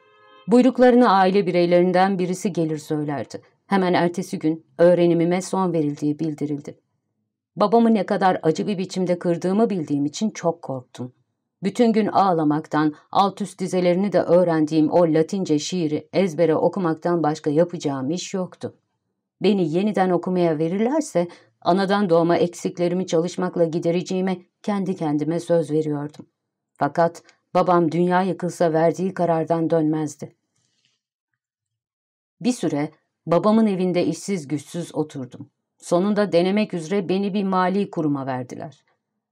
Buyruklarını aile bireylerinden birisi gelir söylerdi. Hemen ertesi gün öğrenimime son verildiği bildirildi. Babamı ne kadar acı bir biçimde kırdığımı bildiğim için çok korktum. Bütün gün ağlamaktan, alt üst dizelerini de öğrendiğim o latince şiiri ezbere okumaktan başka yapacağım iş yoktu. Beni yeniden okumaya verirlerse anadan doğma eksiklerimi çalışmakla gidereceğime kendi kendime söz veriyordum. Fakat babam dünya yıkılsa verdiği karardan dönmezdi. Bir süre babamın evinde işsiz güçsüz oturdum. Sonunda denemek üzere beni bir mali kuruma verdiler.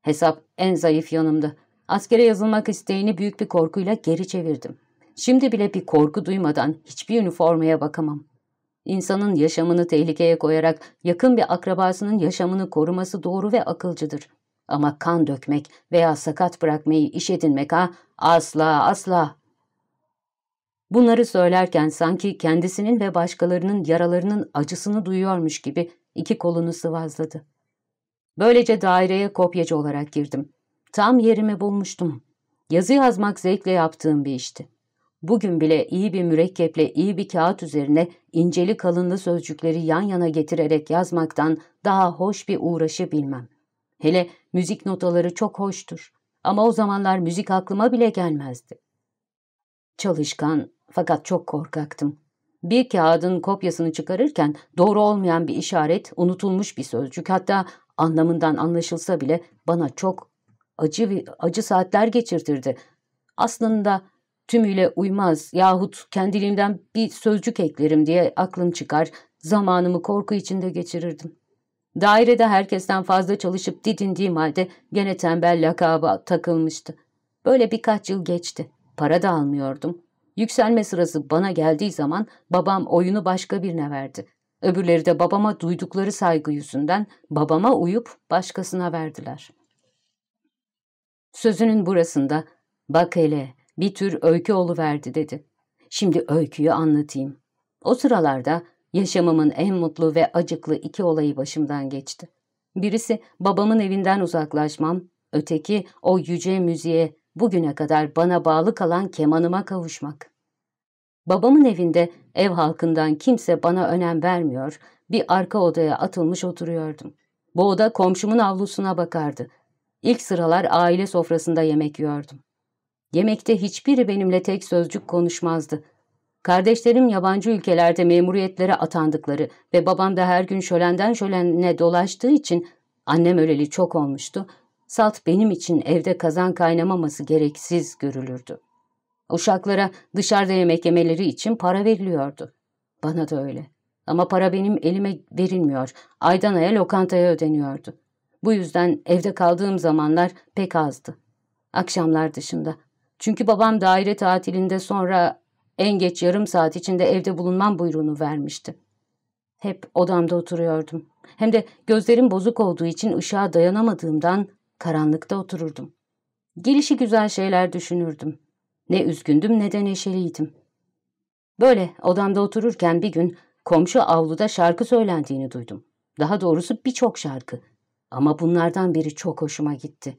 Hesap en zayıf yanımda. Askere yazılmak isteğini büyük bir korkuyla geri çevirdim. Şimdi bile bir korku duymadan hiçbir üniformaya bakamam. İnsanın yaşamını tehlikeye koyarak yakın bir akrabasının yaşamını koruması doğru ve akılcıdır. Ama kan dökmek veya sakat bırakmayı iş edinmek ha asla asla. Bunları söylerken sanki kendisinin ve başkalarının yaralarının acısını duyuyormuş gibi iki kolunu sıvazladı. Böylece daireye kopyacı olarak girdim. Tam yerimi bulmuştum. Yazı yazmak zevkle yaptığım bir işti. Bugün bile iyi bir mürekkeple iyi bir kağıt üzerine inceli kalınlı sözcükleri yan yana getirerek yazmaktan daha hoş bir uğraşı bilmem. Hele müzik notaları çok hoştur. Ama o zamanlar müzik aklıma bile gelmezdi. Çalışkan fakat çok korkaktım. Bir kağıdın kopyasını çıkarırken doğru olmayan bir işaret, unutulmuş bir sözcük hatta anlamından anlaşılsa bile bana çok acı acı saatler geçirtirdi. Aslında tümüyle uymaz yahut kendiliğimden bir sözcük eklerim diye aklım çıkar, zamanımı korku içinde geçirirdim. Dairede herkesten fazla çalışıp didindiğim halde gene tembel lakabı takılmıştı. Böyle birkaç yıl geçti. Para da almıyordum. Yükselme sırası bana geldiği zaman babam oyunu başka birine verdi. Öbürleri de babama duydukları saygı yüzünden babama uyup başkasına verdiler. Sözünün burasında bak hele bir tür öykü verdi dedi. Şimdi öyküyü anlatayım. O sıralarda yaşamımın en mutlu ve acıklı iki olayı başımdan geçti. Birisi babamın evinden uzaklaşmam, öteki o yüce müziğe bugüne kadar bana bağlı kalan kemanıma kavuşmak. Babamın evinde ev halkından kimse bana önem vermiyor, bir arka odaya atılmış oturuyordum. Bu oda komşumun avlusuna bakardı. İlk sıralar aile sofrasında yemek yiyordum. Yemekte hiçbiri benimle tek sözcük konuşmazdı. Kardeşlerim yabancı ülkelerde memuriyetlere atandıkları ve babam da her gün şölenden şölene dolaştığı için annem öleli çok olmuştu. Salt benim için evde kazan kaynamaması gereksiz görülürdü. Uşaklara dışarıda yemek yemeleri için para veriliyordu. Bana da öyle. Ama para benim elime verilmiyor. Aydan aya lokantaya ödeniyordu. Bu yüzden evde kaldığım zamanlar pek azdı. Akşamlar dışında. Çünkü babam daire tatilinde sonra en geç yarım saat içinde evde bulunmam buyruğunu vermişti. Hep odamda oturuyordum. Hem de gözlerim bozuk olduğu için ışığa dayanamadığımdan karanlıkta otururdum. Gelişi güzel şeyler düşünürdüm. Ne üzgündüm ne de neşeliydim. Böyle odamda otururken bir gün komşu avluda şarkı söylendiğini duydum. Daha doğrusu birçok şarkı. Ama bunlardan biri çok hoşuma gitti.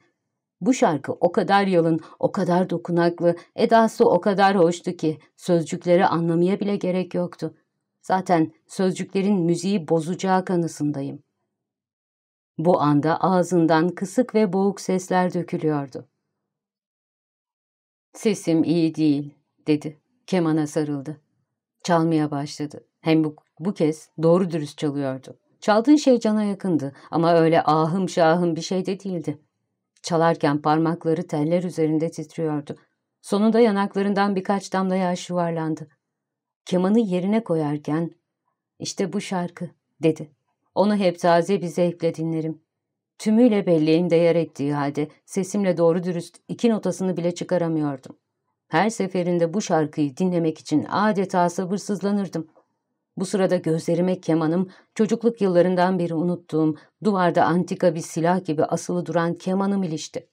Bu şarkı o kadar yalın, o kadar dokunaklı, edası o kadar hoştu ki sözcükleri anlamaya bile gerek yoktu. Zaten sözcüklerin müziği bozacağı kanısındayım. Bu anda ağzından kısık ve boğuk sesler dökülüyordu. Sesim iyi değil, dedi. Kemana sarıldı. Çalmaya başladı. Hem bu, bu kez doğru dürüst çalıyordu. Çaldığı şey cana yakındı ama öyle ahım şahım bir şey de değildi. Çalarken parmakları teller üzerinde titriyordu. Sonunda yanaklarından birkaç damla yaş yuvarlandı. Kemanı yerine koyarken, işte bu şarkı, dedi. Onu hep taze bir zevkle dinlerim. Tümüyle belleğim değer ettiği halde sesimle doğru dürüst iki notasını bile çıkaramıyordum. Her seferinde bu şarkıyı dinlemek için adeta sabırsızlanırdım. Bu sırada gözlerime kemanım, çocukluk yıllarından beri unuttuğum, duvarda antika bir silah gibi asılı duran kemanım ilişti.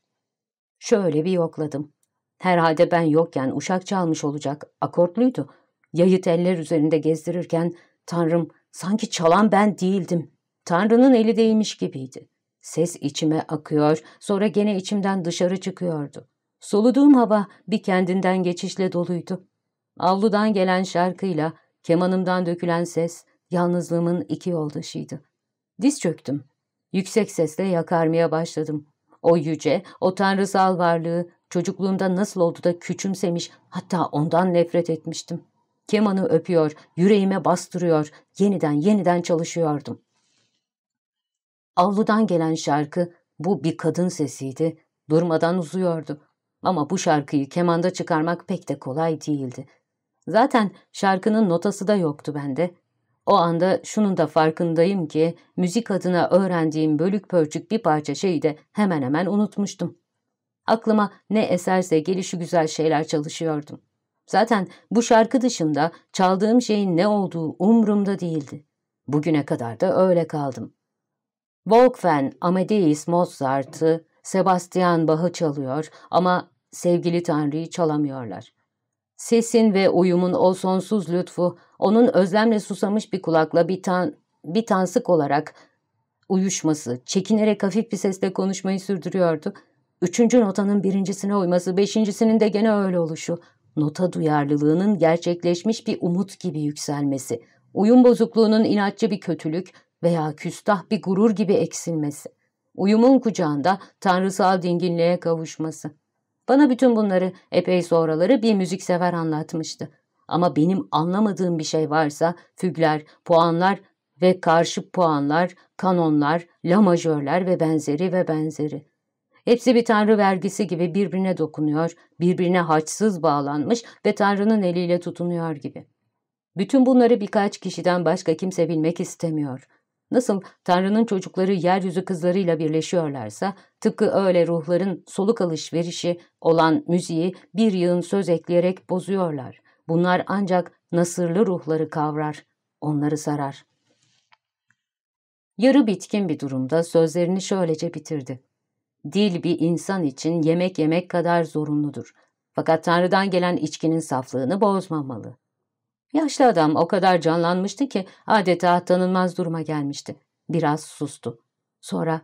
Şöyle bir yokladım. Herhalde ben yokken uşak çalmış olacak, akortluydu. Yayı teller üzerinde gezdirirken, Tanrım sanki çalan ben değildim. Tanrı'nın eli değmiş gibiydi. Ses içime akıyor, sonra gene içimden dışarı çıkıyordu. Soluduğum hava bir kendinden geçişle doluydu. Avludan gelen şarkıyla, kemanımdan dökülen ses, yalnızlığımın iki yoldaşıydı. Diz çöktüm. Yüksek sesle yakarmaya başladım. O yüce, o tanrısal varlığı çocukluğumda nasıl oldu da küçümsemiş, hatta ondan nefret etmiştim. Kemanı öpüyor, yüreğime bastırıyor, yeniden yeniden çalışıyordum. Avludan gelen şarkı bu bir kadın sesiydi. Durmadan uzuyordu. Ama bu şarkıyı kemanda çıkarmak pek de kolay değildi. Zaten şarkının notası da yoktu bende. O anda şunun da farkındayım ki müzik adına öğrendiğim bölük pörçük bir parça şeyi de hemen hemen unutmuştum. Aklıma ne eserse gelişi güzel şeyler çalışıyordum. Zaten bu şarkı dışında çaldığım şeyin ne olduğu umrumda değildi. Bugüne kadar da öyle kaldım. Wolfgang Amadeus Mozart'ı, Sebastian Bach'ı çalıyor ama sevgili Tanrı'yı çalamıyorlar. Sesin ve uyumun o sonsuz lütfu, onun özlemle susamış bir kulakla bir, tan bir tansık olarak uyuşması, çekinerek hafif bir sesle konuşmayı sürdürüyordu. Üçüncü notanın birincisine uyması, beşincisinin de gene öyle oluşu, nota duyarlılığının gerçekleşmiş bir umut gibi yükselmesi, uyum bozukluğunun inatçı bir kötülük veya küstah bir gurur gibi eksilmesi, uyumun kucağında tanrısal dinginliğe kavuşması. Bana bütün bunları epey sonraları bir müziksever anlatmıştı. Ama benim anlamadığım bir şey varsa fügler, puanlar ve karşı puanlar, kanonlar, la majörler ve benzeri ve benzeri. Hepsi bir tanrı vergisi gibi birbirine dokunuyor, birbirine haçsız bağlanmış ve tanrının eliyle tutunuyor gibi. Bütün bunları birkaç kişiden başka kimse bilmek istemiyor. Nasıl Tanrı'nın çocukları yeryüzü kızlarıyla birleşiyorlarsa, tıpkı öyle ruhların soluk alışverişi olan müziği bir yığın söz ekleyerek bozuyorlar. Bunlar ancak nasırlı ruhları kavrar, onları sarar. Yarı bitkin bir durumda sözlerini şöylece bitirdi. Dil bir insan için yemek yemek kadar zorunludur. Fakat Tanrı'dan gelen içkinin saflığını bozmamalı. Yaşlı adam o kadar canlanmıştı ki adeta tanınmaz duruma gelmişti. Biraz sustu. Sonra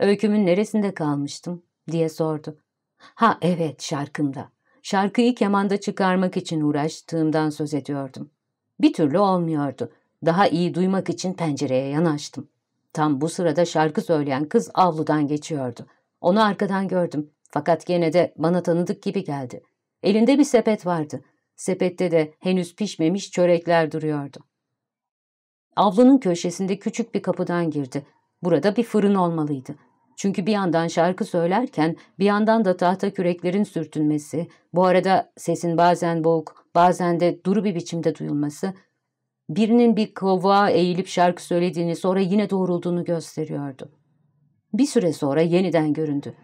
''Öykümün neresinde kalmıştım?'' diye sordu. ''Ha evet şarkımda. Şarkıyı kemanda çıkarmak için uğraştığımdan söz ediyordum. Bir türlü olmuyordu. Daha iyi duymak için pencereye yanaştım. Tam bu sırada şarkı söyleyen kız avludan geçiyordu. Onu arkadan gördüm. Fakat gene de bana tanıdık gibi geldi. Elinde bir sepet vardı. Sepette de henüz pişmemiş çörekler duruyordu. Avlunun köşesinde küçük bir kapıdan girdi. Burada bir fırın olmalıydı. Çünkü bir yandan şarkı söylerken bir yandan da tahta küreklerin sürtünmesi, bu arada sesin bazen boğuk, bazen de duru bir biçimde duyulması, birinin bir kovuğa eğilip şarkı söylediğini sonra yine doğrulduğunu gösteriyordu. Bir süre sonra yeniden göründü.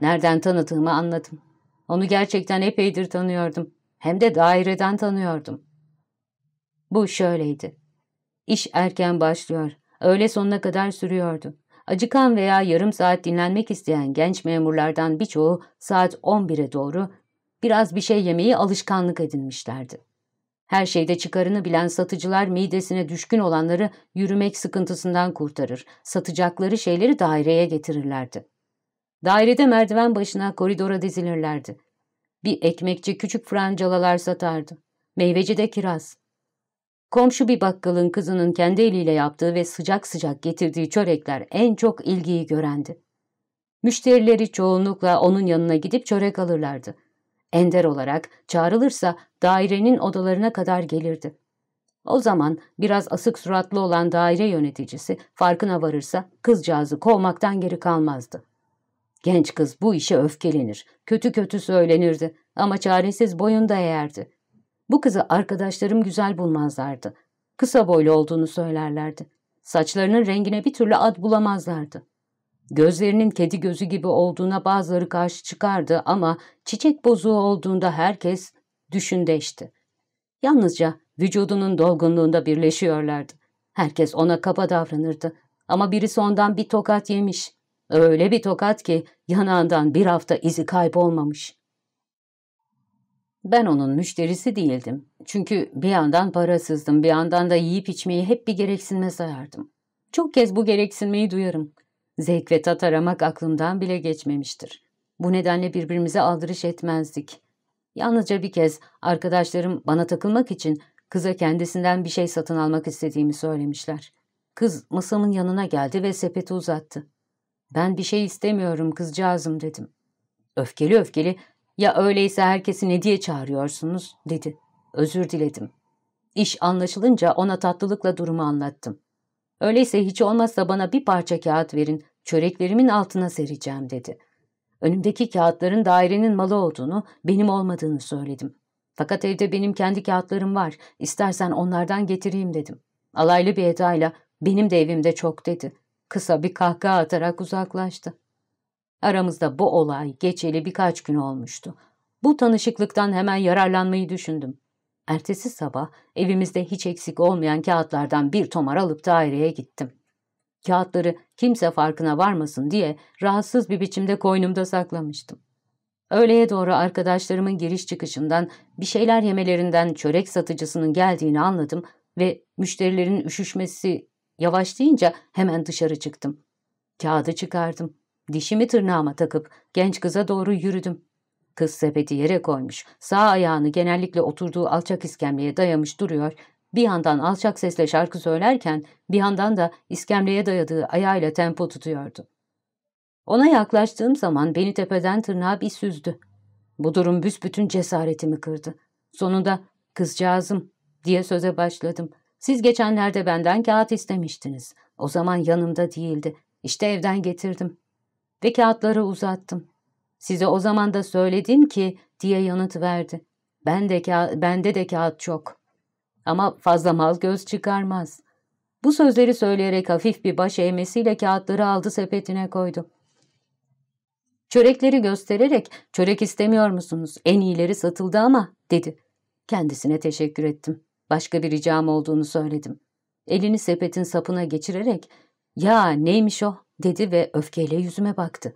Nereden tanıdığımı anladım. Onu gerçekten epeydir tanıyordum. Hem de daireden tanıyordum. Bu şöyleydi. İş erken başlıyor. Öğle sonuna kadar sürüyordu. Acıkan veya yarım saat dinlenmek isteyen genç memurlardan birçoğu saat 11'e doğru biraz bir şey yemeyi alışkanlık edinmişlerdi. Her şeyde çıkarını bilen satıcılar midesine düşkün olanları yürümek sıkıntısından kurtarır, satacakları şeyleri daireye getirirlerdi. Dairede merdiven başına koridora dizilirlerdi. Bir ekmekçi küçük francalalar satardı. Meyveci de kiraz. Komşu bir bakkalın kızının kendi eliyle yaptığı ve sıcak sıcak getirdiği çörekler en çok ilgiyi görendi. Müşterileri çoğunlukla onun yanına gidip çörek alırlardı. Ender olarak çağrılırsa dairenin odalarına kadar gelirdi. O zaman biraz asık suratlı olan daire yöneticisi farkına varırsa kızcağızı kovmaktan geri kalmazdı. Genç kız bu işe öfkelenir, kötü kötü söylenirdi ama çaresiz boyunda eğerdi. Bu kızı arkadaşlarım güzel bulmazlardı. Kısa boylu olduğunu söylerlerdi. Saçlarının rengine bir türlü ad bulamazlardı. Gözlerinin kedi gözü gibi olduğuna bazıları karşı çıkardı ama çiçek bozuğu olduğunda herkes düşündeşti. Yalnızca vücudunun dolgunluğunda birleşiyorlardı. Herkes ona kaba davranırdı. Ama birisi ondan bir tokat yemiş. Öyle bir tokat ki yanağından bir hafta izi kaybolmamış. Ben onun müşterisi değildim. Çünkü bir yandan parasızdım, bir yandan da yiyip içmeyi hep bir gereksinme sayardım. Çok kez bu gereksinmeyi duyarım. Zevk ve tat aramak aklımdan bile geçmemiştir. Bu nedenle birbirimize aldırış etmezdik. Yalnızca bir kez arkadaşlarım bana takılmak için kıza kendisinden bir şey satın almak istediğimi söylemişler. Kız masamın yanına geldi ve sepeti uzattı. Ben bir şey istemiyorum kızcağızım dedim. Öfkeli öfkeli ya öyleyse herkesi ne diye çağırıyorsunuz dedi. Özür diledim. İş anlaşılınca ona tatlılıkla durumu anlattım. Öyleyse hiç olmazsa bana bir parça kağıt verin, çöreklerimin altına sereceğim dedi. Önümdeki kağıtların dairenin malı olduğunu, benim olmadığını söyledim. Fakat evde benim kendi kağıtlarım var, istersen onlardan getireyim dedim. Alaylı bir edayla, benim de evimde çok dedi. Kısa bir kahkaha atarak uzaklaştı. Aramızda bu olay geçeli birkaç gün olmuştu. Bu tanışıklıktan hemen yararlanmayı düşündüm. Ertesi sabah evimizde hiç eksik olmayan kağıtlardan bir tomar alıp daireye gittim. Kağıtları kimse farkına varmasın diye rahatsız bir biçimde koynumda saklamıştım. Öğleye doğru arkadaşlarımın giriş çıkışından bir şeyler yemelerinden çörek satıcısının geldiğini anladım ve müşterilerin üşüşmesi yavaşlayınca hemen dışarı çıktım. Kağıdı çıkardım. Dişimi tırnağıma takıp genç kıza doğru yürüdüm. Kız sepeti yere koymuş, sağ ayağını genellikle oturduğu alçak iskemleye dayamış duruyor, bir yandan alçak sesle şarkı söylerken bir yandan da iskemleye dayadığı ayağıyla tempo tutuyordu. Ona yaklaştığım zaman beni tepeden tırnağa bir süzdü. Bu durum büsbütün cesaretimi kırdı. Sonunda kızcağızım diye söze başladım. Siz geçenlerde benden kağıt istemiştiniz. O zaman yanımda değildi. İşte evden getirdim. Ve kağıtları uzattım. Size o zaman da söyledim ki diye yanıt verdi. Ben de bende de kağıt çok. Ama fazla mal göz çıkarmaz. Bu sözleri söyleyerek hafif bir baş eğmesiyle kağıtları aldı sepetine koydu. Çörekleri göstererek çörek istemiyor musunuz? En iyileri satıldı ama dedi. Kendisine teşekkür ettim. Başka bir ricam olduğunu söyledim. Elini sepetin sapına geçirerek ya neymiş o dedi ve öfkeyle yüzüme baktı.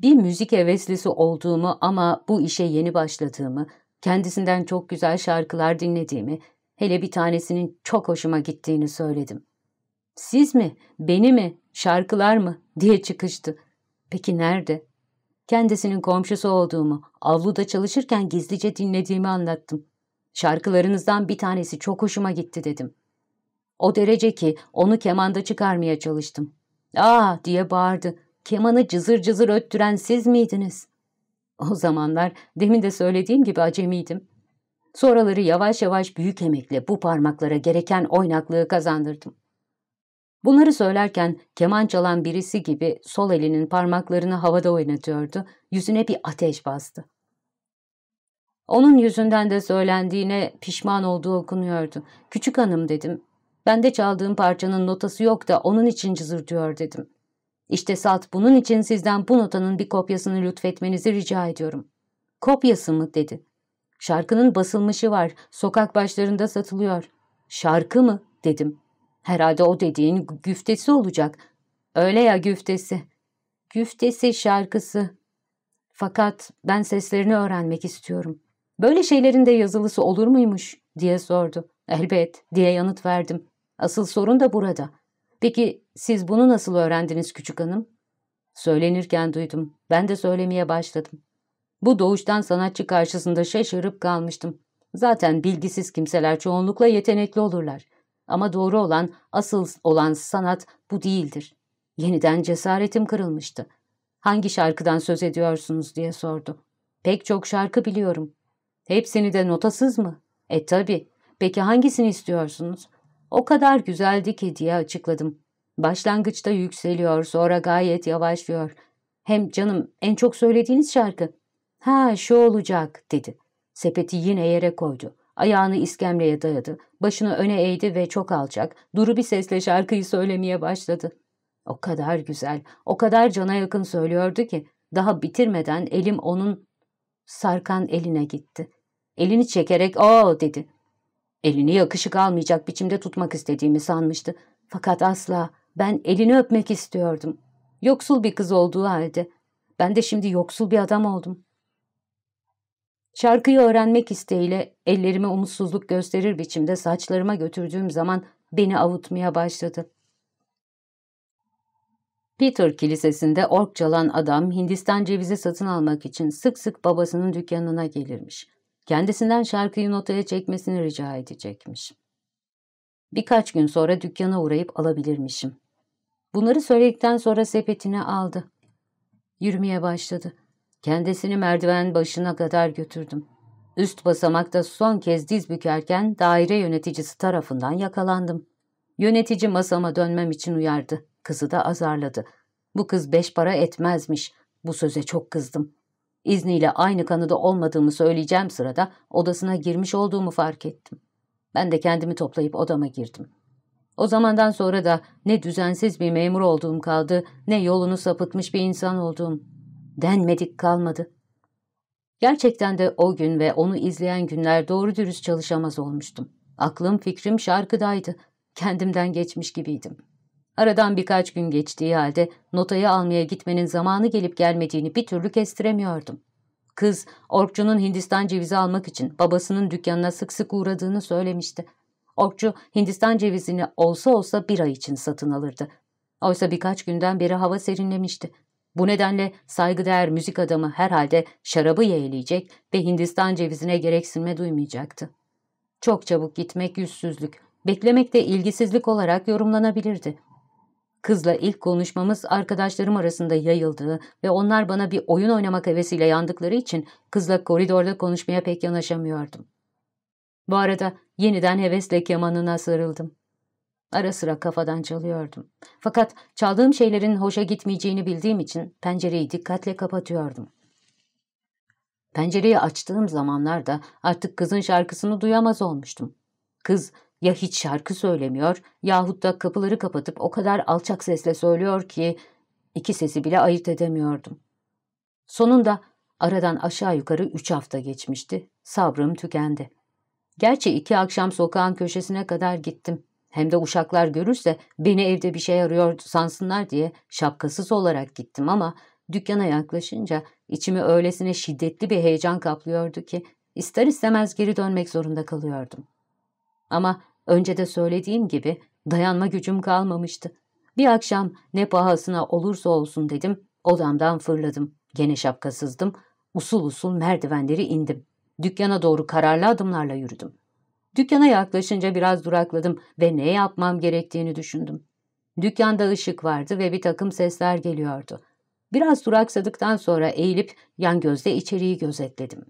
Bir müzik heveslisi olduğumu ama bu işe yeni başladığımı, kendisinden çok güzel şarkılar dinlediğimi, hele bir tanesinin çok hoşuma gittiğini söyledim. Siz mi, beni mi, şarkılar mı diye çıkıştı. Peki nerede? Kendisinin komşusu olduğumu, avluda çalışırken gizlice dinlediğimi anlattım. Şarkılarınızdan bir tanesi çok hoşuma gitti dedim. O derece ki onu kemanda çıkarmaya çalıştım. Aa diye bağırdı. Kemanı cızır cızır öttüren siz miydiniz? O zamanlar demin de söylediğim gibi acemiydim. Sonraları yavaş yavaş büyük emekle bu parmaklara gereken oynaklığı kazandırdım. Bunları söylerken keman çalan birisi gibi sol elinin parmaklarını havada oynatıyordu, yüzüne bir ateş bastı. Onun yüzünden de söylendiğine pişman olduğu okunuyordu. Küçük hanım dedim. Ben de çaldığım parçanın notası yok da onun için cızırtıyor dedim. İşte Salt bunun için sizden bu notanın bir kopyasını lütfetmenizi rica ediyorum. Kopyası mı dedi. Şarkının basılmışı var. Sokak başlarında satılıyor. Şarkı mı dedim. Herhalde o dediğin güftesi olacak. Öyle ya güftesi. Güftesi şarkısı. Fakat ben seslerini öğrenmek istiyorum. Böyle şeylerin de yazılısı olur muymuş diye sordu. Elbet diye yanıt verdim. Asıl sorun da burada. Peki siz bunu nasıl öğrendiniz küçük hanım? Söylenirken duydum. Ben de söylemeye başladım. Bu doğuştan sanatçı karşısında şaşırıp kalmıştım. Zaten bilgisiz kimseler çoğunlukla yetenekli olurlar. Ama doğru olan, asıl olan sanat bu değildir. Yeniden cesaretim kırılmıştı. Hangi şarkıdan söz ediyorsunuz diye sordu. Pek çok şarkı biliyorum. Hepsini de notasız mı? E tabi. Peki hangisini istiyorsunuz? O kadar güzeldi ki diye açıkladım. Başlangıçta yükseliyor, sonra gayet yavaşlıyor. Hem canım en çok söylediğiniz şarkı. Ha şu olacak dedi. Sepeti yine yere koydu. Ayağını iskemleye dayadı. Başını öne eğdi ve çok alçak, duru bir sesle şarkıyı söylemeye başladı. O kadar güzel, o kadar cana yakın söylüyordu ki daha bitirmeden elim onun sarkan eline gitti. Elini çekerek o dedi. Elini yakışık almayacak biçimde tutmak istediğimi sanmıştı. Fakat asla ben elini öpmek istiyordum. Yoksul bir kız olduğu halde. Ben de şimdi yoksul bir adam oldum. Şarkıyı öğrenmek isteğiyle ellerime umutsuzluk gösterir biçimde saçlarıma götürdüğüm zaman beni avutmaya başladı. Peter Kilisesi'nde ork çalan adam Hindistan cevizi satın almak için sık sık babasının dükkanına gelirmiş. Kendisinden şarkıyı notaya çekmesini rica edecekmiş. Birkaç gün sonra dükkana uğrayıp alabilirmişim. Bunları söyledikten sonra sepetini aldı. Yürümeye başladı. Kendisini merdiven başına kadar götürdüm. Üst basamakta son kez diz bükerken daire yöneticisi tarafından yakalandım. Yönetici masama dönmem için uyardı. Kızı da azarladı. Bu kız beş para etmezmiş. Bu söze çok kızdım. İzniyle aynı kanıda olmadığımı söyleyeceğim sırada odasına girmiş olduğumu fark ettim. Ben de kendimi toplayıp odama girdim. O zamandan sonra da ne düzensiz bir memur olduğum kaldı, ne yolunu sapıtmış bir insan olduğum. Denmedik kalmadı. Gerçekten de o gün ve onu izleyen günler doğru dürüst çalışamaz olmuştum. Aklım fikrim şarkıdaydı. Kendimden geçmiş gibiydim. Aradan birkaç gün geçtiği halde notayı almaya gitmenin zamanı gelip gelmediğini bir türlü kestiremiyordum. Kız, Orkçu'nun Hindistan cevizi almak için babasının dükkanına sık sık uğradığını söylemişti. Orkçu, Hindistan cevizini olsa olsa bir ay için satın alırdı. Oysa birkaç günden beri hava serinlemişti. Bu nedenle saygıdeğer müzik adamı herhalde şarabı yeğleyecek ve Hindistan cevizine gereksinme duymayacaktı. Çok çabuk gitmek yüzsüzlük, beklemek de ilgisizlik olarak yorumlanabilirdi. Kızla ilk konuşmamız arkadaşlarım arasında yayıldığı ve onlar bana bir oyun oynamak hevesiyle yandıkları için kızla koridorda konuşmaya pek yanaşamıyordum. Bu arada yeniden hevesle kemanına sarıldım. Ara sıra kafadan çalıyordum. Fakat çaldığım şeylerin hoşa gitmeyeceğini bildiğim için pencereyi dikkatle kapatıyordum. Pencereyi açtığım zamanlarda artık kızın şarkısını duyamaz olmuştum. Kız ya hiç şarkı söylemiyor yahut da kapıları kapatıp o kadar alçak sesle söylüyor ki iki sesi bile ayırt edemiyordum. Sonunda aradan aşağı yukarı üç hafta geçmişti. Sabrım tükendi. Gerçi iki akşam sokağın köşesine kadar gittim. Hem de uşaklar görürse beni evde bir şey arıyor sansınlar diye şapkasız olarak gittim ama dükkana yaklaşınca içimi öylesine şiddetli bir heyecan kaplıyordu ki ister istemez geri dönmek zorunda kalıyordum. Ama önce de söylediğim gibi dayanma gücüm kalmamıştı. Bir akşam ne pahasına olursa olsun dedim, odamdan fırladım. Gene şapkasızdım, usul usul merdivenleri indim. Dükkana doğru kararlı adımlarla yürüdüm. Dükkana yaklaşınca biraz durakladım ve ne yapmam gerektiğini düşündüm. Dükkanda ışık vardı ve bir takım sesler geliyordu. Biraz duraksadıktan sonra eğilip yan gözle içeriği gözetledim.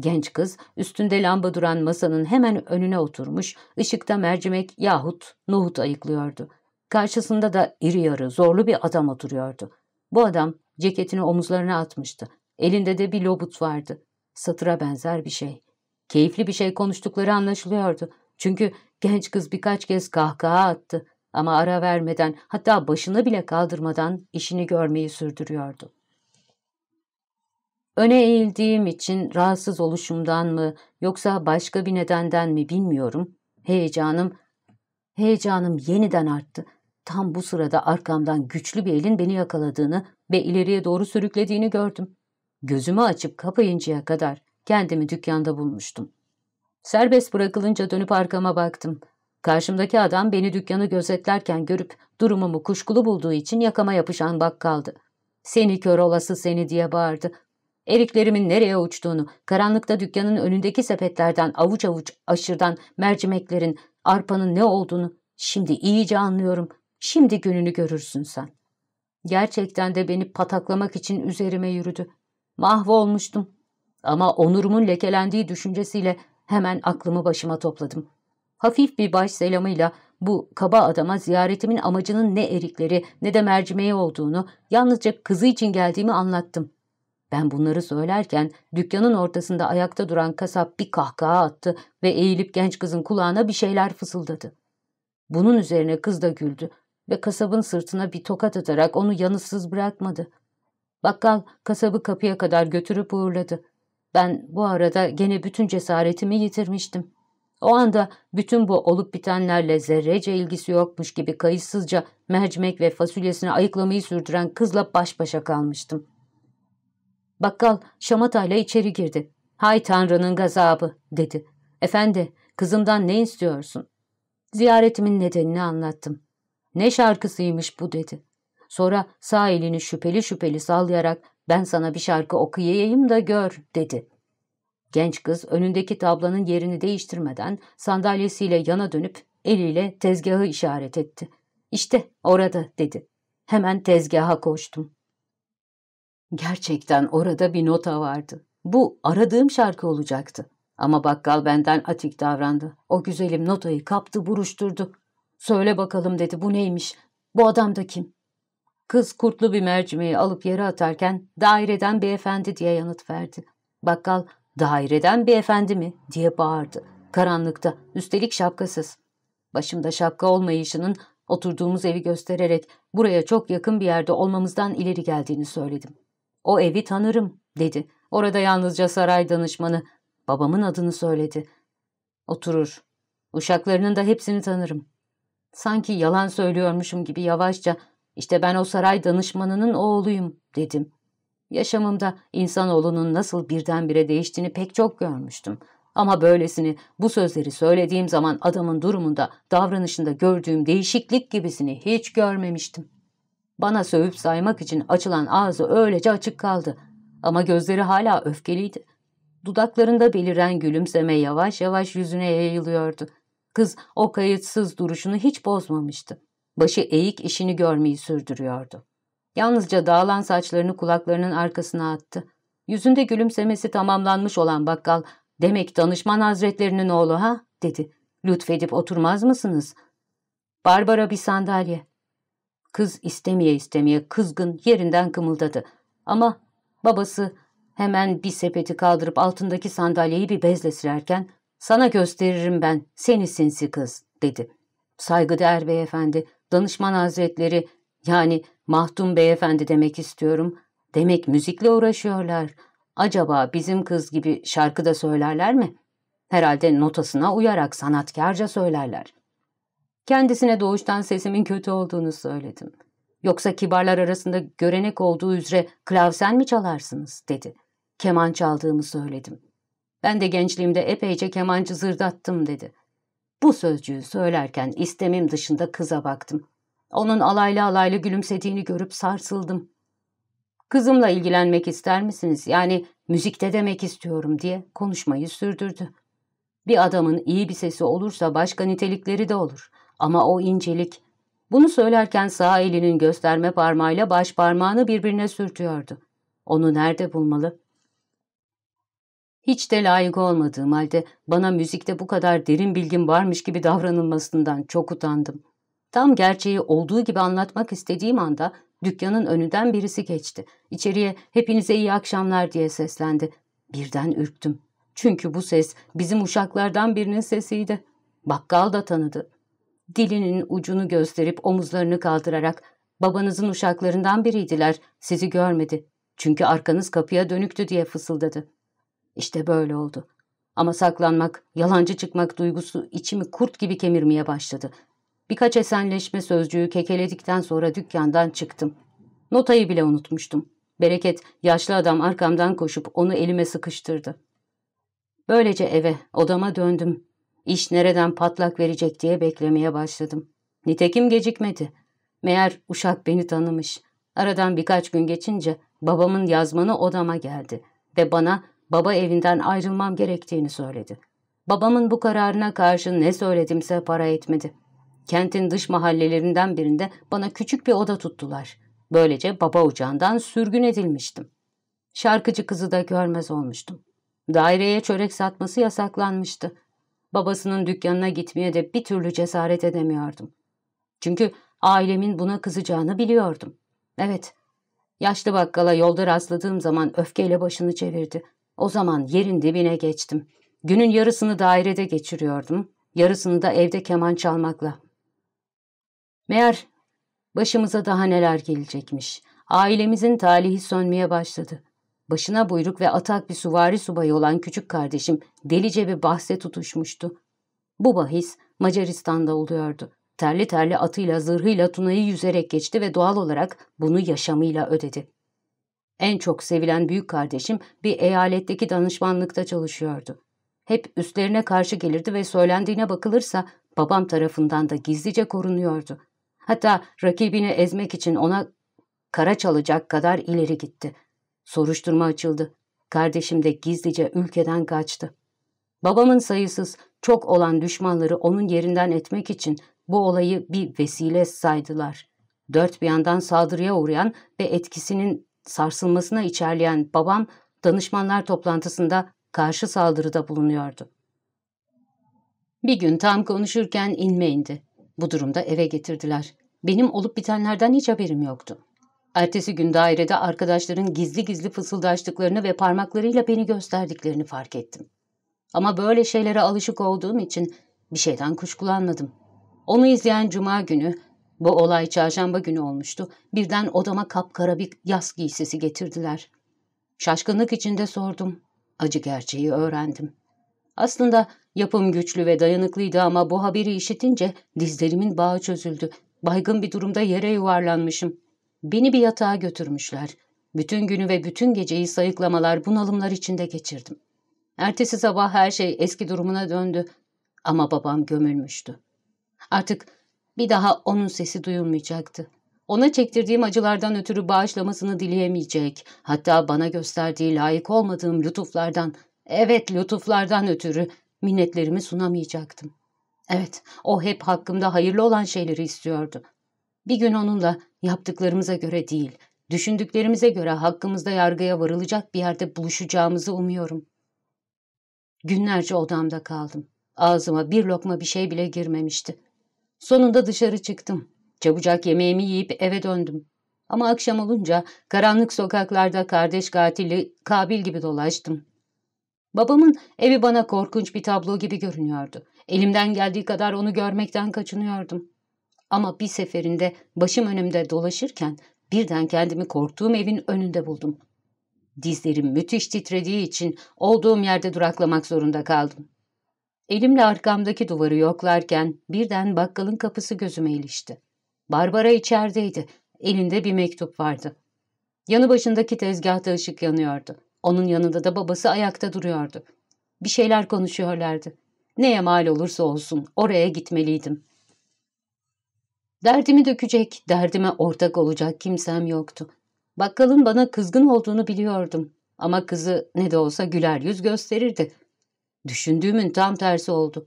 Genç kız üstünde lamba duran masanın hemen önüne oturmuş, ışıkta mercimek yahut nohut ayıklıyordu. Karşısında da iri yarı, zorlu bir adam oturuyordu. Bu adam ceketini omuzlarına atmıştı. Elinde de bir lobut vardı. Satıra benzer bir şey. Keyifli bir şey konuştukları anlaşılıyordu. Çünkü genç kız birkaç kez kahkaha attı ama ara vermeden hatta başını bile kaldırmadan işini görmeyi sürdürüyordu. Öne eğildiğim için rahatsız oluşumdan mı yoksa başka bir nedenden mi bilmiyorum. Heyecanım, heyecanım yeniden arttı. Tam bu sırada arkamdan güçlü bir elin beni yakaladığını ve ileriye doğru sürüklediğini gördüm. Gözümü açıp kapayıncaya kadar kendimi dükkanda bulmuştum. Serbest bırakılınca dönüp arkama baktım. Karşımdaki adam beni dükkanı gözetlerken görüp durumumu kuşkulu bulduğu için yakama yapışan bakkaldı. Seni kör olası seni diye bağırdı. Eriklerimin nereye uçtuğunu, karanlıkta dükkanın önündeki sepetlerden avuç avuç aşırdan mercimeklerin, arpanın ne olduğunu şimdi iyice anlıyorum. Şimdi gününü görürsün sen. Gerçekten de beni pataklamak için üzerime yürüdü. Mahvolmuştum. Ama onurumun lekelendiği düşüncesiyle hemen aklımı başıma topladım. Hafif bir baş selamıyla bu kaba adama ziyaretimin amacının ne erikleri ne de mercimeği olduğunu, yalnızca kızı için geldiğimi anlattım. Ben bunları söylerken dükkanın ortasında ayakta duran kasap bir kahkaha attı ve eğilip genç kızın kulağına bir şeyler fısıldadı. Bunun üzerine kız da güldü ve kasabın sırtına bir tokat atarak onu yanıtsız bırakmadı. Bakkal kasabı kapıya kadar götürüp uğurladı. Ben bu arada gene bütün cesaretimi yitirmiştim. O anda bütün bu olup bitenlerle zerrece ilgisi yokmuş gibi kayıtsızca mercimek ve fasulyesini ayıklamayı sürdüren kızla baş başa kalmıştım. Bakkal şamatayla içeri girdi. ''Hay Tanrı'nın gazabı'' dedi. ''Efendi, kızımdan ne istiyorsun?'' Ziyaretimin nedenini anlattım. ''Ne şarkısıymış bu?'' dedi. Sonra sağ elini şüpheli şüpheli sallayarak ben sana bir şarkı okuyayım da gör dedi. Genç kız önündeki tablanın yerini değiştirmeden sandalyesiyle yana dönüp eliyle tezgahı işaret etti. İşte orada dedi. Hemen tezgaha koştum. Gerçekten orada bir nota vardı. Bu aradığım şarkı olacaktı. Ama bakkal benden atik davrandı. O güzelim notayı kaptı buruşturdu. Söyle bakalım dedi bu neymiş? Bu adam da kim? Kız kurtlu bir mercimeği alıp yere atarken daireden beyefendi diye yanıt verdi. Bakkal daireden beyefendi mi diye bağırdı. Karanlıkta üstelik şapkasız. Başımda şapka olmayışının oturduğumuz evi göstererek buraya çok yakın bir yerde olmamızdan ileri geldiğini söyledim. O evi tanırım dedi Orada yalnızca saray danışmanı babamın adını söyledi. Oturur. Uşaklarının da hepsini tanırım. Sanki yalan söylüyormuşum gibi yavaşça işte ben o saray danışmanının oğluyum dedim. Yaşamımda insanoğlunun nasıl birdenbire değiştiğini pek çok görmüştüm. Ama böylesini bu sözleri söylediğim zaman adamın durumunda, davranışında gördüğüm değişiklik gibisini hiç görmemiştim. Bana sövüp saymak için açılan ağzı öylece açık kaldı. Ama gözleri hala öfkeliydi. Dudaklarında beliren gülümseme yavaş yavaş yüzüne yayılıyordu. Kız o kayıtsız duruşunu hiç bozmamıştı. Başı eğik işini görmeyi sürdürüyordu. Yalnızca dağılan saçlarını kulaklarının arkasına attı. Yüzünde gülümsemesi tamamlanmış olan bakkal, ''Demek danışman hazretlerinin oğlu ha?'' dedi. ''Lütfedip oturmaz mısınız?'' ''Barbara bir sandalye.'' Kız istemeye istemeye kızgın yerinden kımıldadı. Ama babası hemen bir sepeti kaldırıp altındaki sandalyeyi bir bezle silerken ''Sana gösteririm ben, seni sinsi kız.'' dedi. ''Saygıdeğer beyefendi, danışman hazretleri yani Mahtum beyefendi demek istiyorum. Demek müzikle uğraşıyorlar. Acaba bizim kız gibi şarkı da söylerler mi? Herhalde notasına uyarak sanatkarca söylerler. Kendisine doğuştan sesimin kötü olduğunu söyledim. Yoksa kibarlar arasında görenek olduğu üzere klavsen mi çalarsınız dedi. Keman çaldığımı söyledim. Ben de gençliğimde epeyce kemancı zırdattım dedi. Bu sözcüğü söylerken istemim dışında kıza baktım. Onun alaylı alaylı gülümsediğini görüp sarsıldım. Kızımla ilgilenmek ister misiniz? Yani müzikte demek istiyorum diye konuşmayı sürdürdü. Bir adamın iyi bir sesi olursa başka nitelikleri de olur. Ama o incelik. Bunu söylerken sağ elinin gösterme parmağıyla baş parmağını birbirine sürtüyordu. Onu nerede bulmalı? Hiç de layık olmadığım halde bana müzikte bu kadar derin bilgim varmış gibi davranılmasından çok utandım. Tam gerçeği olduğu gibi anlatmak istediğim anda dükkanın önünden birisi geçti. İçeriye hepinize iyi akşamlar diye seslendi. Birden ürktüm. Çünkü bu ses bizim uşaklardan birinin sesiydi. Bakkal da tanıdı. Dilinin ucunu gösterip omuzlarını kaldırarak babanızın uşaklarından biriydiler, sizi görmedi. Çünkü arkanız kapıya dönüktü diye fısıldadı. İşte böyle oldu. Ama saklanmak, yalancı çıkmak duygusu içimi kurt gibi kemirmeye başladı. Birkaç esenleşme sözcüğü kekeledikten sonra dükkandan çıktım. Notayı bile unutmuştum. Bereket, yaşlı adam arkamdan koşup onu elime sıkıştırdı. Böylece eve, odama döndüm. İş nereden patlak verecek diye beklemeye başladım. Nitekim gecikmedi. Meğer uşak beni tanımış. Aradan birkaç gün geçince babamın yazmanı odama geldi ve bana baba evinden ayrılmam gerektiğini söyledi. Babamın bu kararına karşı ne söyledimse para etmedi. Kentin dış mahallelerinden birinde bana küçük bir oda tuttular. Böylece baba ocağından sürgün edilmiştim. Şarkıcı kızı da görmez olmuştum. Daireye çörek satması yasaklanmıştı. Babasının dükkanına gitmeye de bir türlü cesaret edemiyordum. Çünkü ailemin buna kızacağını biliyordum. Evet, yaşlı bakkala yolda rastladığım zaman öfkeyle başını çevirdi. O zaman yerin dibine geçtim. Günün yarısını dairede geçiriyordum, yarısını da evde keman çalmakla. Meğer başımıza daha neler gelecekmiş. Ailemizin talihi sönmeye başladı. Başına buyruk ve atak bir suvari subayı olan küçük kardeşim delice bir bahse tutuşmuştu. Bu bahis Macaristan'da oluyordu. Terli terli atıyla zırhıyla Tuna'yı yüzerek geçti ve doğal olarak bunu yaşamıyla ödedi. En çok sevilen büyük kardeşim bir eyaletteki danışmanlıkta çalışıyordu. Hep üstlerine karşı gelirdi ve söylendiğine bakılırsa babam tarafından da gizlice korunuyordu. Hatta rakibini ezmek için ona kara çalacak kadar ileri gitti. Soruşturma açıldı. Kardeşim de gizlice ülkeden kaçtı. Babamın sayısız, çok olan düşmanları onun yerinden etmek için bu olayı bir vesile saydılar. Dört bir yandan saldırıya uğrayan ve etkisinin sarsılmasına içerleyen babam danışmanlar toplantısında karşı saldırıda bulunuyordu. Bir gün tam konuşurken inme indi. Bu durumda eve getirdiler. Benim olup bitenlerden hiç haberim yoktu. Ertesi gün dairede arkadaşların gizli gizli fısıldaştıklarını ve parmaklarıyla beni gösterdiklerini fark ettim. Ama böyle şeylere alışık olduğum için bir şeyden kuşkulanmadım. Onu izleyen cuma günü, bu olay çarşamba günü olmuştu, birden odama kapkara bir yaz giysisi getirdiler. Şaşkınlık içinde sordum. Acı gerçeği öğrendim. Aslında yapım güçlü ve dayanıklıydı ama bu haberi işitince dizlerimin bağı çözüldü. Baygın bir durumda yere yuvarlanmışım. Beni bir yatağa götürmüşler. Bütün günü ve bütün geceyi sayıklamalar, bunalımlar içinde geçirdim. Ertesi sabah her şey eski durumuna döndü. Ama babam gömülmüştü. Artık bir daha onun sesi duyulmayacaktı. Ona çektirdiğim acılardan ötürü bağışlamasını dileyemeyecek, hatta bana gösterdiği layık olmadığım lütuflardan, evet lütuflardan ötürü minnetlerimi sunamayacaktım. Evet, o hep hakkımda hayırlı olan şeyleri istiyordu. Bir gün onunla yaptıklarımıza göre değil, düşündüklerimize göre hakkımızda yargıya varılacak bir yerde buluşacağımızı umuyorum. Günlerce odamda kaldım. Ağzıma bir lokma bir şey bile girmemişti. Sonunda dışarı çıktım. Çabucak yemeğimi yiyip eve döndüm. Ama akşam olunca karanlık sokaklarda kardeş katili Kabil gibi dolaştım. Babamın evi bana korkunç bir tablo gibi görünüyordu. Elimden geldiği kadar onu görmekten kaçınıyordum. Ama bir seferinde başım önümde dolaşırken birden kendimi korktuğum evin önünde buldum. Dizlerim müthiş titrediği için olduğum yerde duraklamak zorunda kaldım. Elimle arkamdaki duvarı yoklarken birden bakkalın kapısı gözüme ilişti. Barbara içerideydi. Elinde bir mektup vardı. Yanı başındaki tezgahta ışık yanıyordu. Onun yanında da babası ayakta duruyordu. Bir şeyler konuşuyorlardı. Neye mal olursa olsun oraya gitmeliydim. Derdimi dökecek, derdime ortak olacak kimsem yoktu. Bakkalın bana kızgın olduğunu biliyordum. Ama kızı ne de olsa güler yüz gösterirdi. Düşündüğümün tam tersi oldu.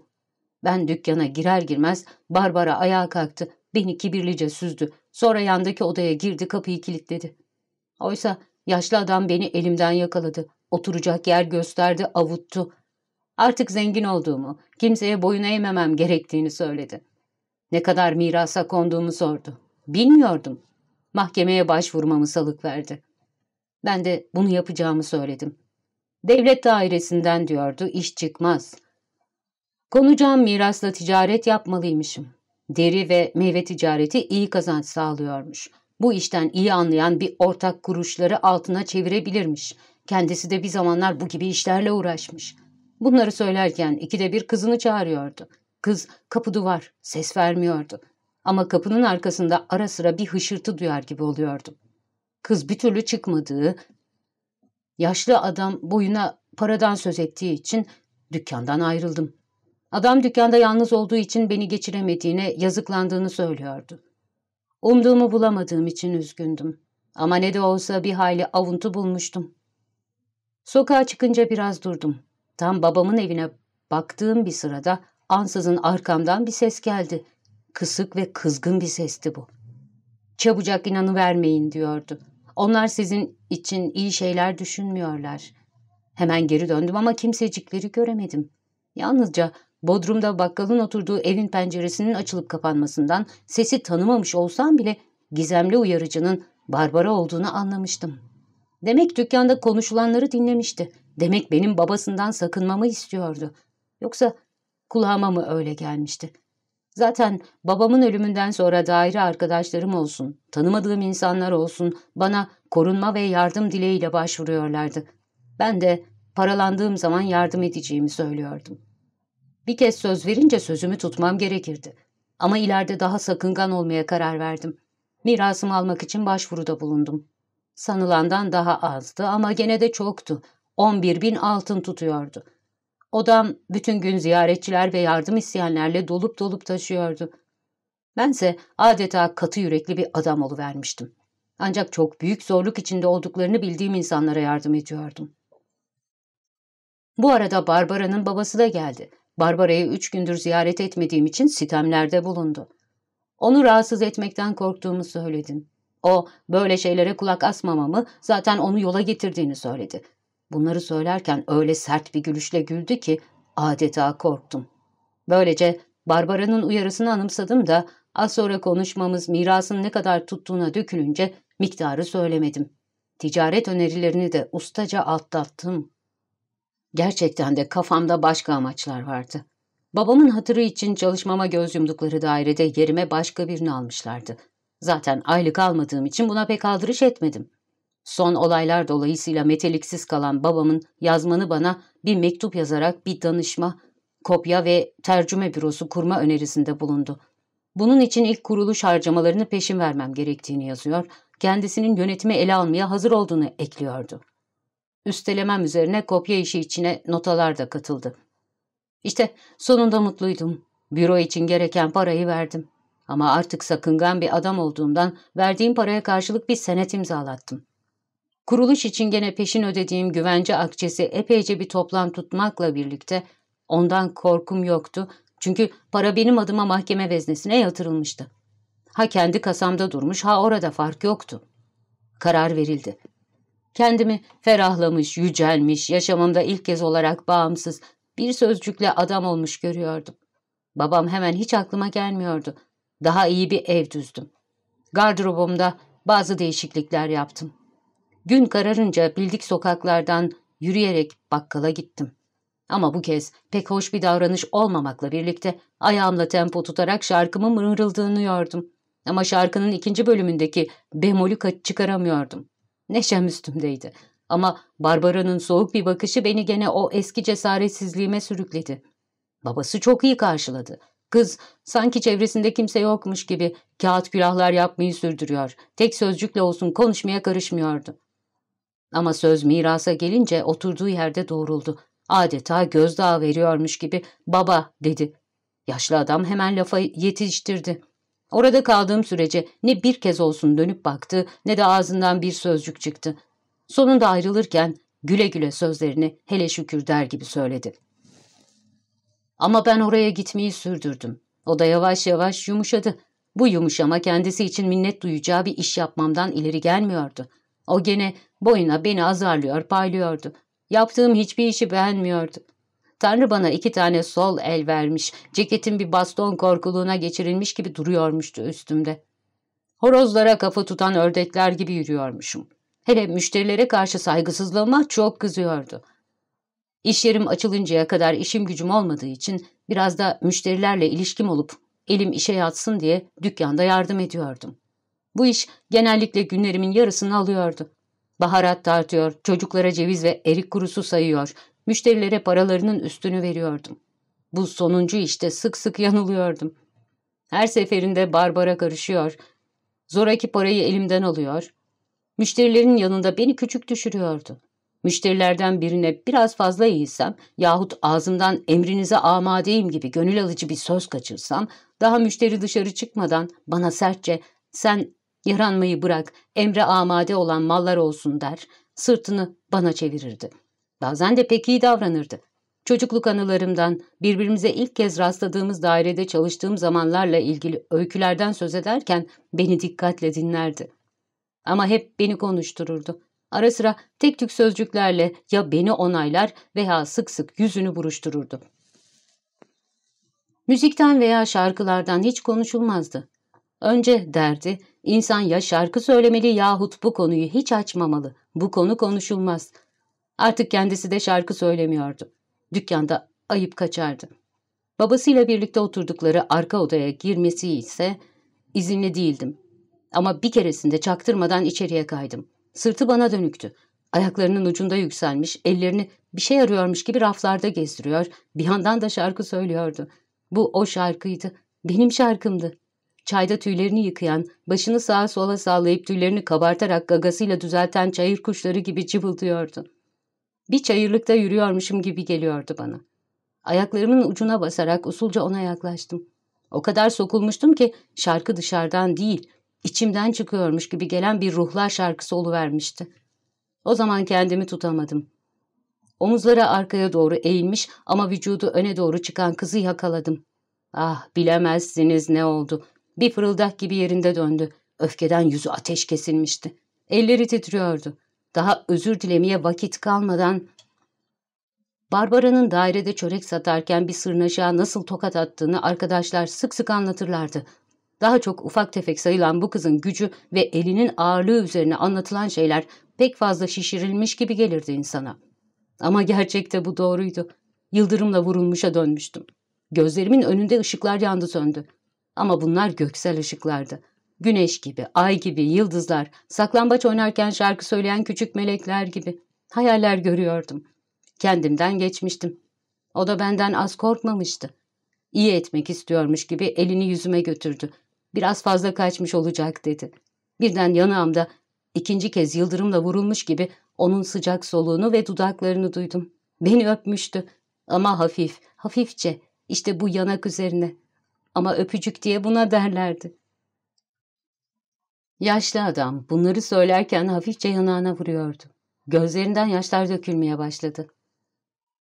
Ben dükkana girer girmez Barbara ayağa kalktı. Beni kibirlice süzdü. Sonra yandaki odaya girdi kapıyı kilitledi. Oysa yaşlı adam beni elimden yakaladı. Oturacak yer gösterdi, avuttu. Artık zengin olduğumu, kimseye boyun eğmemem gerektiğini söyledi. Ne kadar mirasa konduğumu sordu. Bilmiyordum. Mahkemeye başvurmamı salık verdi. Ben de bunu yapacağımı söyledim. Devlet dairesinden diyordu, iş çıkmaz. Konacağım mirasla ticaret yapmalıymışım. Deri ve meyve ticareti iyi kazanç sağlıyormuş. Bu işten iyi anlayan bir ortak kuruşları altına çevirebilirmiş. Kendisi de bir zamanlar bu gibi işlerle uğraşmış. Bunları söylerken ikide bir kızını çağırıyordu. Kız kapı duvar, ses vermiyordu. Ama kapının arkasında ara sıra bir hışırtı duyar gibi oluyordu. Kız bir türlü çıkmadığı, yaşlı adam boyuna paradan söz ettiği için dükkandan ayrıldım. Adam dükkanda yalnız olduğu için beni geçiremediğine, yazıklandığını söylüyordu. Umduğumu bulamadığım için üzgündüm. Ama ne de olsa bir hayli avuntu bulmuştum. Sokağa çıkınca biraz durdum. Tam babamın evine baktığım bir sırada ansızın arkamdan bir ses geldi. Kısık ve kızgın bir sesti bu. Çabucak inanıvermeyin diyordu. Onlar sizin için iyi şeyler düşünmüyorlar. Hemen geri döndüm ama kimsecikleri göremedim. Yalnızca Bodrum'da bakkalın oturduğu evin penceresinin açılıp kapanmasından sesi tanımamış olsam bile gizemli uyarıcının Barbara olduğunu anlamıştım. Demek dükkanda konuşulanları dinlemişti. Demek benim babasından sakınmamı istiyordu. Yoksa kulağıma mı öyle gelmişti? Zaten babamın ölümünden sonra daire arkadaşlarım olsun, tanımadığım insanlar olsun bana korunma ve yardım dileğiyle başvuruyorlardı. Ben de paralandığım zaman yardım edeceğimi söylüyordum. Bir kez söz verince sözümü tutmam gerekirdi. Ama ileride daha sakıngan olmaya karar verdim. Mirasımı almak için başvuruda bulundum. Sanılandan daha azdı ama gene de çoktu. 11 bin altın tutuyordu. Odam bütün gün ziyaretçiler ve yardım isteyenlerle dolup dolup taşıyordu. Bense adeta katı yürekli bir adam oluvermiştim. Ancak çok büyük zorluk içinde olduklarını bildiğim insanlara yardım ediyordum. Bu arada Barbara'nın babası da geldi. Barbara'yı üç gündür ziyaret etmediğim için sitemlerde bulundu. Onu rahatsız etmekten korktuğumu söyledim. O, böyle şeylere kulak asmamamı, zaten onu yola getirdiğini söyledi. Bunları söylerken öyle sert bir gülüşle güldü ki adeta korktum. Böylece Barbara'nın uyarısını anımsadım da az sonra konuşmamız mirasın ne kadar tuttuğuna dökülünce miktarı söylemedim. Ticaret önerilerini de ustaca atlattım. Gerçekten de kafamda başka amaçlar vardı. Babamın hatırı için çalışmama göz yumdukları dairede yerime başka birini almışlardı. Zaten aylık almadığım için buna pek aldırış etmedim. Son olaylar dolayısıyla meteliksiz kalan babamın yazmanı bana bir mektup yazarak bir danışma, kopya ve tercüme bürosu kurma önerisinde bulundu. Bunun için ilk kuruluş harcamalarını peşin vermem gerektiğini yazıyor, kendisinin yönetimi ele almaya hazır olduğunu ekliyordu. Üstelemem üzerine kopya işi içine notalar da katıldı. İşte sonunda mutluydum. Büro için gereken parayı verdim. Ama artık sakıngan bir adam olduğumdan verdiğim paraya karşılık bir senet imzalattım. Kuruluş için gene peşin ödediğim güvence akçesi epeyce bir toplam tutmakla birlikte ondan korkum yoktu çünkü para benim adıma mahkeme veznesine yatırılmıştı. Ha kendi kasamda durmuş ha orada fark yoktu. Karar verildi. Kendimi ferahlamış, yücelmiş, yaşamımda ilk kez olarak bağımsız, bir sözcükle adam olmuş görüyordum. Babam hemen hiç aklıma gelmiyordu. Daha iyi bir ev düzdüm. Gardırobumda bazı değişiklikler yaptım. Gün kararınca bildik sokaklardan yürüyerek bakkala gittim. Ama bu kez pek hoş bir davranış olmamakla birlikte ayağımla tempo tutarak şarkımı mırıldığını Ama şarkının ikinci bölümündeki bemolü çıkaramıyordum. Neşem üstümdeydi. Ama Barbara'nın soğuk bir bakışı beni gene o eski cesaretsizliğime sürükledi. Babası çok iyi karşıladı. Kız sanki çevresinde kimse yokmuş gibi kağıt külahlar yapmayı sürdürüyor. Tek sözcükle olsun konuşmaya karışmıyordu. Ama söz mirasa gelince oturduğu yerde doğruldu. Adeta gözdağı veriyormuş gibi baba dedi. Yaşlı adam hemen lafa yetiştirdi. Orada kaldığım sürece ne bir kez olsun dönüp baktı ne de ağzından bir sözcük çıktı. Sonunda ayrılırken güle güle sözlerini hele şükür der gibi söyledi. Ama ben oraya gitmeyi sürdürdüm. O da yavaş yavaş yumuşadı. Bu yumuşama kendisi için minnet duyacağı bir iş yapmamdan ileri gelmiyordu. O gene boyuna beni azarlıyor, paylıyordu. Yaptığım hiçbir işi beğenmiyordu. Tanrı bana iki tane sol el vermiş, ceketin bir baston korkuluğuna geçirilmiş gibi duruyormuştu üstümde. Horozlara kafa tutan ördekler gibi yürüyormuşum. Hele müşterilere karşı saygısızlığıma çok kızıyordu. İş yerim açılıncaya kadar işim gücüm olmadığı için biraz da müşterilerle ilişkim olup elim işe yatsın diye dükkanda yardım ediyordum. Bu iş genellikle günlerimin yarısını alıyordu. Baharat tartıyor, çocuklara ceviz ve erik kurusu sayıyor, müşterilere paralarının üstünü veriyordum. Bu sonuncu işte sık sık yanılıyordum. Her seferinde Barbara karışıyor, zoraki parayı elimden alıyor, müşterilerin yanında beni küçük düşürüyordu. Müşterilerden birine biraz fazla eğilsem yahut ağzımdan emrinize amadeyim gibi gönül alıcı bir söz kaçırsam, daha müşteri dışarı çıkmadan bana sertçe sen yaranmayı bırak, emre amade olan mallar olsun der, sırtını bana çevirirdi. Bazen de pek iyi davranırdı. Çocukluk anılarımdan, birbirimize ilk kez rastladığımız dairede çalıştığım zamanlarla ilgili öykülerden söz ederken beni dikkatle dinlerdi. Ama hep beni konuştururdu. Ara sıra tek tük sözcüklerle ya beni onaylar veya sık sık yüzünü buruştururdu. Müzikten veya şarkılardan hiç konuşulmazdı. Önce derdi, insan ya şarkı söylemeli yahut bu konuyu hiç açmamalı. Bu konu konuşulmaz. Artık kendisi de şarkı söylemiyordu. Dükkanda ayıp kaçardı. Babasıyla birlikte oturdukları arka odaya girmesi ise izinli değildim. Ama bir keresinde çaktırmadan içeriye kaydım. Sırtı bana dönüktü. Ayaklarının ucunda yükselmiş, ellerini bir şey arıyormuş gibi raflarda gezdiriyor, bir yandan da şarkı söylüyordu. Bu o şarkıydı. Benim şarkımdı. Çayda tüylerini yıkayan, başını sağa sola sallayıp tüylerini kabartarak gagasıyla düzelten çayır kuşları gibi cıvıldıyordu. Bir çayırlıkta yürüyormuşum gibi geliyordu bana. Ayaklarımın ucuna basarak usulca ona yaklaştım. O kadar sokulmuştum ki şarkı dışarıdan değil, içimden çıkıyormuş gibi gelen bir ruhlar şarkısı oluvermişti. O zaman kendimi tutamadım. Omuzları arkaya doğru eğilmiş ama vücudu öne doğru çıkan kızı yakaladım. Ah bilemezsiniz ne oldu. Bir fırıldak gibi yerinde döndü. Öfkeden yüzü ateş kesilmişti. Elleri titriyordu. Daha özür dilemeye vakit kalmadan Barbara'nın dairede çörek satarken bir sırnaşığa nasıl tokat attığını arkadaşlar sık sık anlatırlardı. Daha çok ufak tefek sayılan bu kızın gücü ve elinin ağırlığı üzerine anlatılan şeyler pek fazla şişirilmiş gibi gelirdi insana. Ama gerçekte bu doğruydu. Yıldırımla vurulmuşa dönmüştüm. Gözlerimin önünde ışıklar yandı söndü. Ama bunlar göksel ışıklardı. Güneş gibi, ay gibi, yıldızlar, saklambaç oynarken şarkı söyleyen küçük melekler gibi. Hayaller görüyordum. Kendimden geçmiştim. O da benden az korkmamıştı. İyi etmek istiyormuş gibi elini yüzüme götürdü. Biraz fazla kaçmış olacak dedi. Birden yanağımda ikinci kez yıldırımla vurulmuş gibi onun sıcak soluğunu ve dudaklarını duydum. Beni öpmüştü. Ama hafif, hafifçe. İşte bu yanak üzerine. Ama öpücük diye buna derlerdi. Yaşlı adam bunları söylerken hafifçe yanağına vuruyordu. Gözlerinden yaşlar dökülmeye başladı.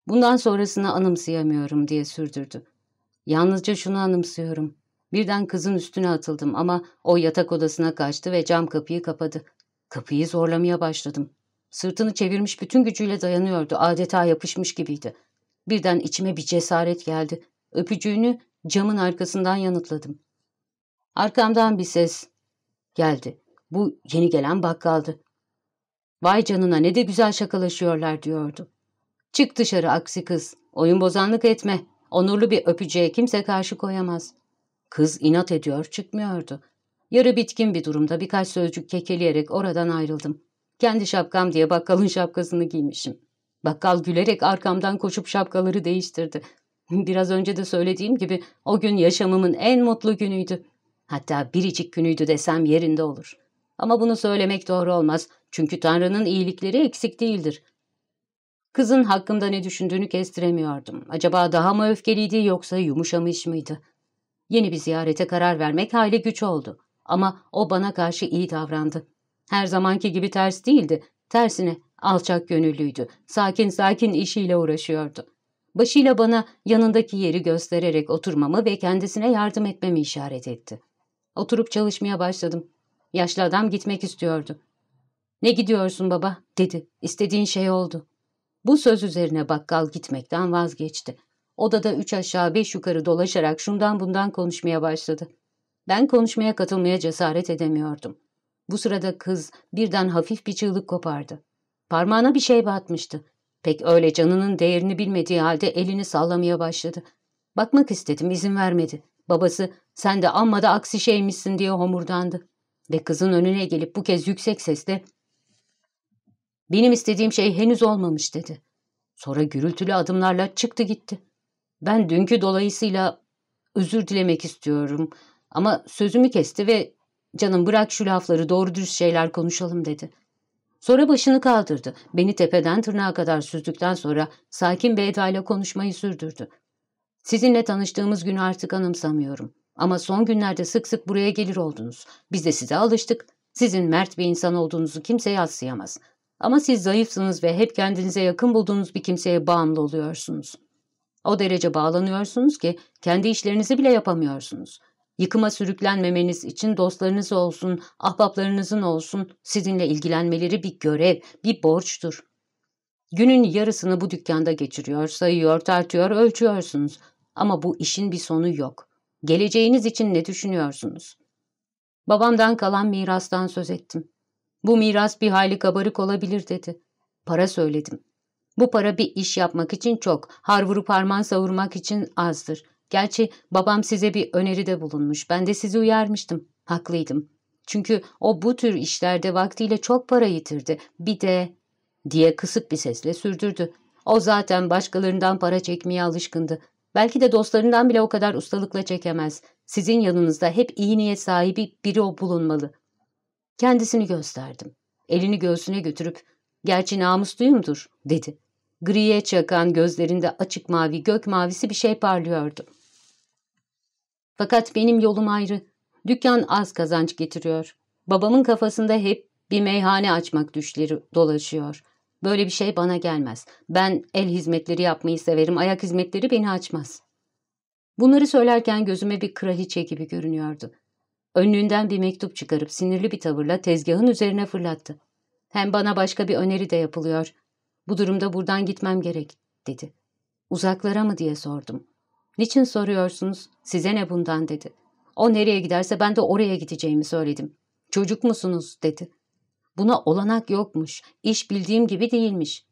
Bundan sonrasını anımsayamıyorum diye sürdürdü. Yalnızca şunu anımsıyorum. Birden kızın üstüne atıldım ama o yatak odasına kaçtı ve cam kapıyı kapadı. Kapıyı zorlamaya başladım. Sırtını çevirmiş bütün gücüyle dayanıyordu. Adeta yapışmış gibiydi. Birden içime bir cesaret geldi. Öpücüğünü camın arkasından yanıtladım. Arkamdan bir ses geldi. Bu yeni gelen bakkaldı. Vay canına ne de güzel şakalaşıyorlar diyordu. Çık dışarı aksi kız. Oyun bozanlık etme. Onurlu bir öpücüğe kimse karşı koyamaz. Kız inat ediyor çıkmıyordu. Yarı bitkin bir durumda birkaç sözcük kekeleyerek oradan ayrıldım. Kendi şapkam diye bakkalın şapkasını giymişim. Bakkal gülerek arkamdan koşup şapkaları değiştirdi. Biraz önce de söylediğim gibi o gün yaşamımın en mutlu günüydü. Hatta biricik günüydü desem yerinde olur. Ama bunu söylemek doğru olmaz. Çünkü Tanrı'nın iyilikleri eksik değildir. Kızın hakkımda ne düşündüğünü kestiremiyordum. Acaba daha mı öfkeliydi yoksa yumuşamış mıydı? Yeni bir ziyarete karar vermek hayli güç oldu. Ama o bana karşı iyi davrandı. Her zamanki gibi ters değildi. Tersine alçak gönüllüydü. Sakin sakin işiyle uğraşıyordu. Başıyla bana yanındaki yeri göstererek oturmamı ve kendisine yardım etmemi işaret etti. Oturup çalışmaya başladım. Yaşlı adam gitmek istiyordu. ''Ne gidiyorsun baba?'' dedi. ''İstediğin şey oldu.'' Bu söz üzerine bakkal gitmekten vazgeçti. Odada üç aşağı beş yukarı dolaşarak şundan bundan konuşmaya başladı. Ben konuşmaya katılmaya cesaret edemiyordum. Bu sırada kız birden hafif bir çığlık kopardı. Parmağına bir şey batmıştı. Pek öyle canının değerini bilmediği halde elini sallamaya başladı. Bakmak istedim izin vermedi. Babası sen de amma da aksi şeymişsin diye homurdandı. Ve kızın önüne gelip bu kez yüksek sesle benim istediğim şey henüz olmamış dedi. Sonra gürültülü adımlarla çıktı gitti. Ben dünkü dolayısıyla özür dilemek istiyorum ama sözümü kesti ve canım bırak şu lafları doğru dürüst şeyler konuşalım dedi. Sonra başını kaldırdı. Beni tepeden tırnağa kadar süzdükten sonra sakin bir edayla konuşmayı sürdürdü. Sizinle tanıştığımız günü artık anımsamıyorum. Ama son günlerde sık sık buraya gelir oldunuz. Biz de size alıştık. Sizin mert bir insan olduğunuzu kimse yatsıyamaz. Ama siz zayıfsınız ve hep kendinize yakın bulduğunuz bir kimseye bağımlı oluyorsunuz. O derece bağlanıyorsunuz ki kendi işlerinizi bile yapamıyorsunuz. Yıkıma sürüklenmemeniz için dostlarınız olsun, ahbaplarınızın olsun sizinle ilgilenmeleri bir görev, bir borçtur. Günün yarısını bu dükkanda geçiriyor, sayıyor, tartıyor, ölçüyorsunuz. Ama bu işin bir sonu yok. Geleceğiniz için ne düşünüyorsunuz? Babamdan kalan mirastan söz ettim. Bu miras bir hayli kabarık olabilir dedi. Para söyledim. Bu para bir iş yapmak için çok, har vurup harman savurmak için azdır. Gerçi babam size bir öneride bulunmuş. Ben de sizi uyarmıştım. Haklıydım. Çünkü o bu tür işlerde vaktiyle çok para yitirdi. Bir de diye kısık bir sesle sürdürdü. O zaten başkalarından para çekmeye alışkındı. Belki de dostlarından bile o kadar ustalıkla çekemez. Sizin yanınızda hep iyi niyet sahibi biri o bulunmalı. Kendisini gösterdim. Elini göğsüne götürüp, gerçi namusluyumdur, dedi. Griye çakan gözlerinde açık mavi, gök mavisi bir şey parlıyordu. Fakat benim yolum ayrı. Dükkan az kazanç getiriyor. Babamın kafasında hep bir meyhane açmak düşleri dolaşıyor. Böyle bir şey bana gelmez. Ben el hizmetleri yapmayı severim, ayak hizmetleri beni açmaz. Bunları söylerken gözüme bir krahiçe gibi görünüyordu. Önlüğünden bir mektup çıkarıp sinirli bir tavırla tezgahın üzerine fırlattı. Hem bana başka bir öneri de yapılıyor. Bu durumda buradan gitmem gerek, dedi. Uzaklara mı diye sordum. Niçin soruyorsunuz? Size ne bundan, dedi. O nereye giderse ben de oraya gideceğimi söyledim. Çocuk musunuz, dedi. Buna olanak yokmuş. İş bildiğim gibi değilmiş.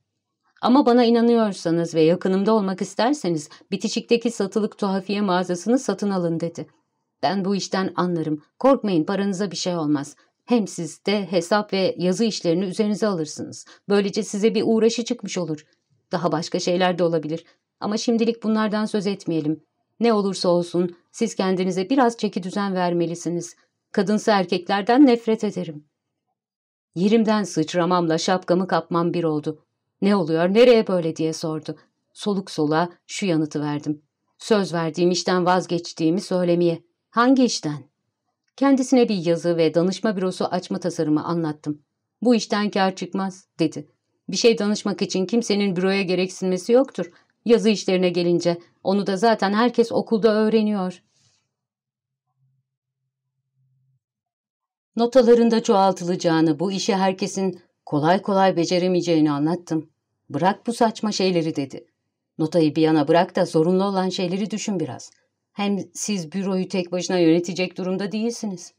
Ama bana inanıyorsanız ve yakınımda olmak isterseniz bitişikteki satılık tuhafiye mağazasını satın alın dedi. Ben bu işten anlarım. Korkmayın paranıza bir şey olmaz. Hem siz de hesap ve yazı işlerini üzerinize alırsınız. Böylece size bir uğraşı çıkmış olur. Daha başka şeyler de olabilir. Ama şimdilik bunlardan söz etmeyelim. Ne olursa olsun siz kendinize biraz çeki düzen vermelisiniz. Kadınsı erkeklerden nefret ederim. Yerimden sıçramamla şapkamı kapmam bir oldu. Ne oluyor, nereye böyle diye sordu. Soluk soluğa şu yanıtı verdim. Söz verdiğim işten vazgeçtiğimi söylemeye. Hangi işten? Kendisine bir yazı ve danışma bürosu açma tasarımı anlattım. Bu işten kar çıkmaz, dedi. Bir şey danışmak için kimsenin büroya gereksinmesi yoktur. Yazı işlerine gelince onu da zaten herkes okulda öğreniyor. Notalarında çoğaltılacağını, bu işi herkesin kolay kolay beceremeyeceğini anlattım. Bırak bu saçma şeyleri dedi. Notayı bir yana bırak da zorunlu olan şeyleri düşün biraz. Hem siz büroyu tek başına yönetecek durumda değilsiniz.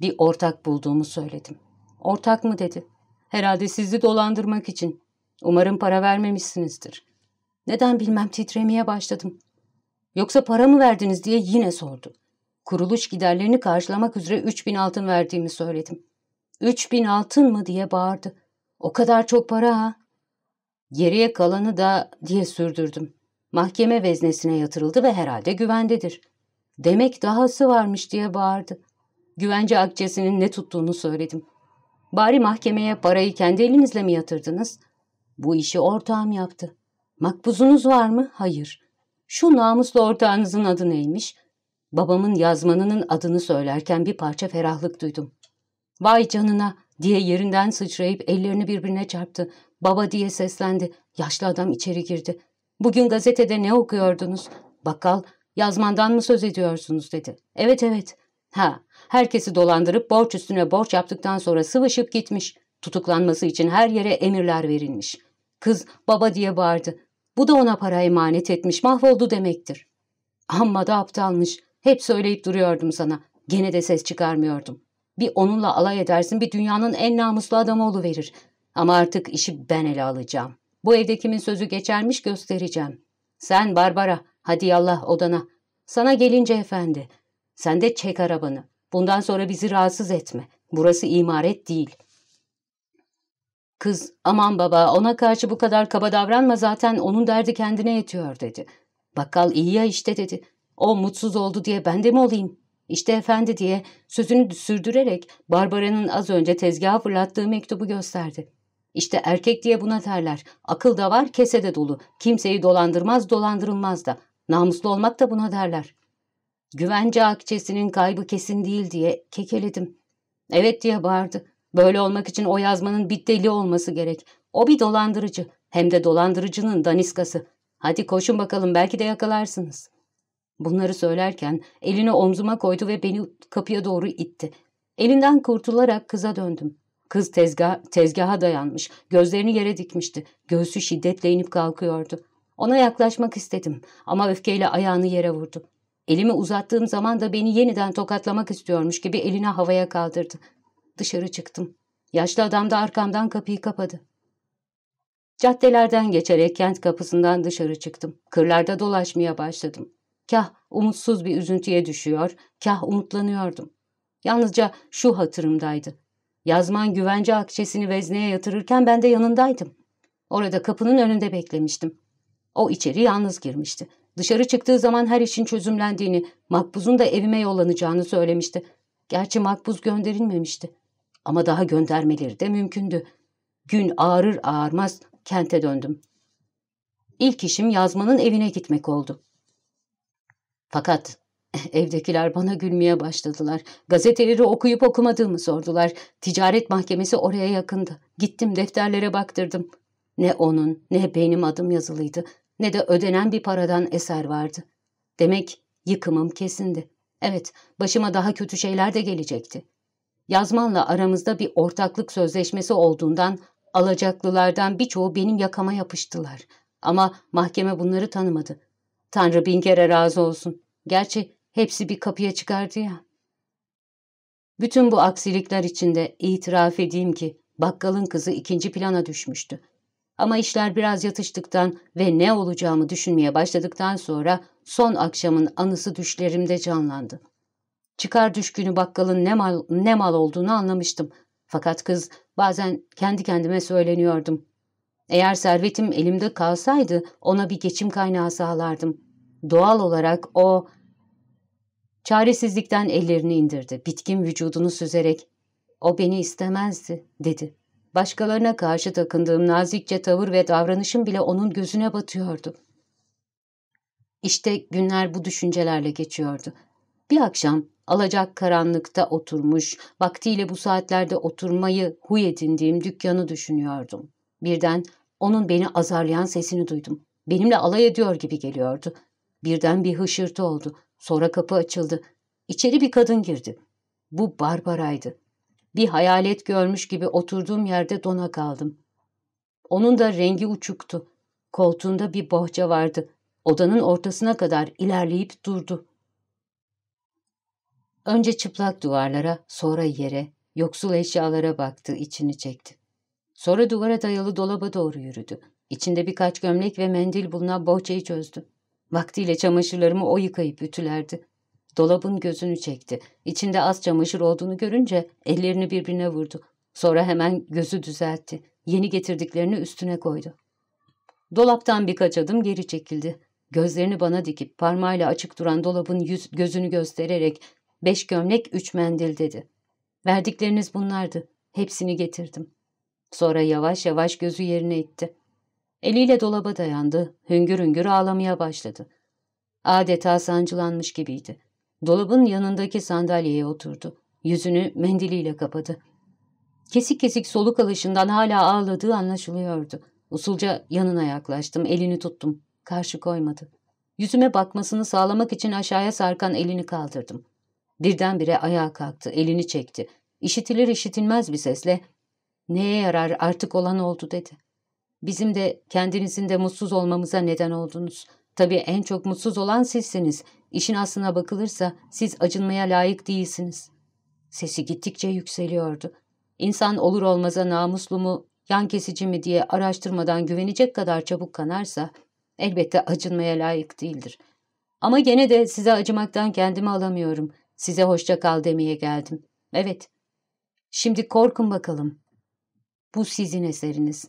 Bir ortak bulduğumu söyledim. Ortak mı dedi. Herhalde sizi dolandırmak için. Umarım para vermemişsinizdir. Neden bilmem titremeye başladım. Yoksa para mı verdiniz diye yine sordu. Kuruluş giderlerini karşılamak üzere üç bin altın verdiğimi söyledim. Üç bin altın mı diye bağırdı. O kadar çok para ha. Geriye kalanı da diye sürdürdüm. Mahkeme veznesine yatırıldı ve herhalde güvendedir. Demek dahası varmış diye bağırdı. Güvence akçesinin ne tuttuğunu söyledim. Bari mahkemeye parayı kendi elinizle mi yatırdınız? Bu işi ortağım yaptı. Makbuzunuz var mı? Hayır. Şu namuslu ortağınızın adı neymiş? Babamın yazmanının adını söylerken bir parça ferahlık duydum. Vay canına diye yerinden sıçrayıp ellerini birbirine çarptı. Baba diye seslendi. Yaşlı adam içeri girdi. Bugün gazetede ne okuyordunuz? Bakkal, yazmandan mı söz ediyorsunuz dedi. Evet evet. Ha, herkesi dolandırıp borç üstüne borç yaptıktan sonra sıvışıp gitmiş. Tutuklanması için her yere emirler verilmiş. Kız baba diye bağırdı. Bu da ona para emanet etmiş, mahvoldu demektir. Amma da aptalmış. Hep söyleyip duruyordum sana. Gene de ses çıkarmıyordum. Bir onunla alay edersin, bir dünyanın en namuslu adamı verir. Ama artık işi ben ele alacağım. Bu evde kimin sözü geçermiş göstereceğim. Sen Barbara, hadi yallah odana. Sana gelince efendi. Sen de çek arabanı. Bundan sonra bizi rahatsız etme. Burası imaret değil. Kız, aman baba ona karşı bu kadar kaba davranma zaten onun derdi kendine yetiyor dedi. Bakkal iyi ya işte dedi. O mutsuz oldu diye ben de mi olayım? İşte efendi diye sözünü sürdürerek Barbara'nın az önce tezgaha fırlattığı mektubu gösterdi. İşte erkek diye buna terler. Akıl da var, kese de dolu. Kimseyi dolandırmaz, dolandırılmaz da. Namuslu olmak da buna derler. Güvence akçesinin kaybı kesin değil diye kekeledim. Evet diye bağırdı. Böyle olmak için o yazmanın bir deli olması gerek. O bir dolandırıcı. Hem de dolandırıcının daniskası. Hadi koşun bakalım belki de yakalarsınız. Bunları söylerken elini omzuma koydu ve beni kapıya doğru itti. Elinden kurtularak kıza döndüm. Kız tezgah, tezgaha dayanmış, gözlerini yere dikmişti. Göğsü şiddetle inip kalkıyordu. Ona yaklaşmak istedim ama öfkeyle ayağını yere vurdu. Elimi uzattığım zaman da beni yeniden tokatlamak istiyormuş gibi elini havaya kaldırdı. Dışarı çıktım. Yaşlı adam da arkamdan kapıyı kapadı. Caddelerden geçerek kent kapısından dışarı çıktım. Kırlarda dolaşmaya başladım. Kah umutsuz bir üzüntüye düşüyor, kah umutlanıyordum. Yalnızca şu hatırımdaydı. Yazman güvence akçesini vezneye yatırırken ben de yanındaydım. Orada kapının önünde beklemiştim. O içeri yalnız girmişti. Dışarı çıktığı zaman her işin çözümlendiğini, Makbuz'un da evime yollanacağını söylemişti. Gerçi Makbuz gönderilmemişti. Ama daha göndermeleri de mümkündü. Gün ağrır ağarmaz kente döndüm. İlk işim yazmanın evine gitmek oldu. Fakat evdekiler bana gülmeye başladılar. Gazeteleri okuyup okumadığımı sordular. Ticaret mahkemesi oraya yakındı. Gittim defterlere baktırdım. Ne onun ne benim adım yazılıydı ne de ödenen bir paradan eser vardı. Demek yıkımım kesindi. Evet, başıma daha kötü şeyler de gelecekti. Yazmanla aramızda bir ortaklık sözleşmesi olduğundan alacaklılardan birçoğu benim yakama yapıştılar. Ama mahkeme bunları tanımadı. Tanrı bin kere razı olsun. Gerçi hepsi bir kapıya çıkardı ya. Bütün bu aksilikler içinde itiraf edeyim ki bakkalın kızı ikinci plana düşmüştü. Ama işler biraz yatıştıktan ve ne olacağımı düşünmeye başladıktan sonra son akşamın anısı düşlerimde canlandı. Çıkar düşkünü bakkalın ne mal, ne mal olduğunu anlamıştım. Fakat kız bazen kendi kendime söyleniyordum. Eğer servetim elimde kalsaydı ona bir geçim kaynağı sağlardım. Doğal olarak o çaresizlikten ellerini indirdi. Bitkin vücudunu süzerek o beni istemezdi dedi. Başkalarına karşı takındığım nazikçe tavır ve davranışım bile onun gözüne batıyordu. İşte günler bu düşüncelerle geçiyordu. Bir akşam alacak karanlıkta oturmuş, vaktiyle bu saatlerde oturmayı huy edindiğim dükkanı düşünüyordum. Birden onun beni azarlayan sesini duydum. Benimle alay ediyor gibi geliyordu. Birden bir hışırtı oldu. Sonra kapı açıldı. İçeri bir kadın girdi. Bu Barbara'ydı. Bir hayalet görmüş gibi oturduğum yerde dona kaldım. Onun da rengi uçuktu. Koltuğunda bir bohça vardı. Odanın ortasına kadar ilerleyip durdu. Önce çıplak duvarlara, sonra yere, yoksul eşyalara baktı, içini çekti. Sonra duvara dayalı dolaba doğru yürüdü. İçinde birkaç gömlek ve mendil bulunan bohçayı çözdü. Vaktiyle çamaşırlarımı o yıkayıp ütülerdi. Dolabın gözünü çekti. İçinde az çamaşır olduğunu görünce ellerini birbirine vurdu. Sonra hemen gözü düzeltti. Yeni getirdiklerini üstüne koydu. Dolaptan birkaç adım geri çekildi. Gözlerini bana dikip parmağıyla açık duran dolabın yüz, gözünü göstererek beş gömlek üç mendil dedi. Verdikleriniz bunlardı. Hepsini getirdim. Sonra yavaş yavaş gözü yerine itti. Eliyle dolaba dayandı, hüngür hüngür ağlamaya başladı. Adeta sancılanmış gibiydi. Dolabın yanındaki sandalyeye oturdu. Yüzünü mendiliyle kapadı. Kesik kesik soluk alışından hala ağladığı anlaşılıyordu. Usulca yanına yaklaştım, elini tuttum. Karşı koymadı. Yüzüme bakmasını sağlamak için aşağıya sarkan elini kaldırdım. Birdenbire ayağa kalktı, elini çekti. İşitilir işitilmez bir sesle ''Neye yarar artık olan oldu'' dedi. Bizim de kendinizin de mutsuz olmamıza neden oldunuz. Tabii en çok mutsuz olan sizsiniz. İşin aslına bakılırsa siz acınmaya layık değilsiniz. Sesi gittikçe yükseliyordu. İnsan olur olmaza namuslu mu, yan kesici mi diye araştırmadan güvenecek kadar çabuk kanarsa elbette acınmaya layık değildir. Ama gene de size acımaktan kendimi alamıyorum. Size hoşça kal demeye geldim. Evet. Şimdi korkun bakalım. Bu sizin eseriniz.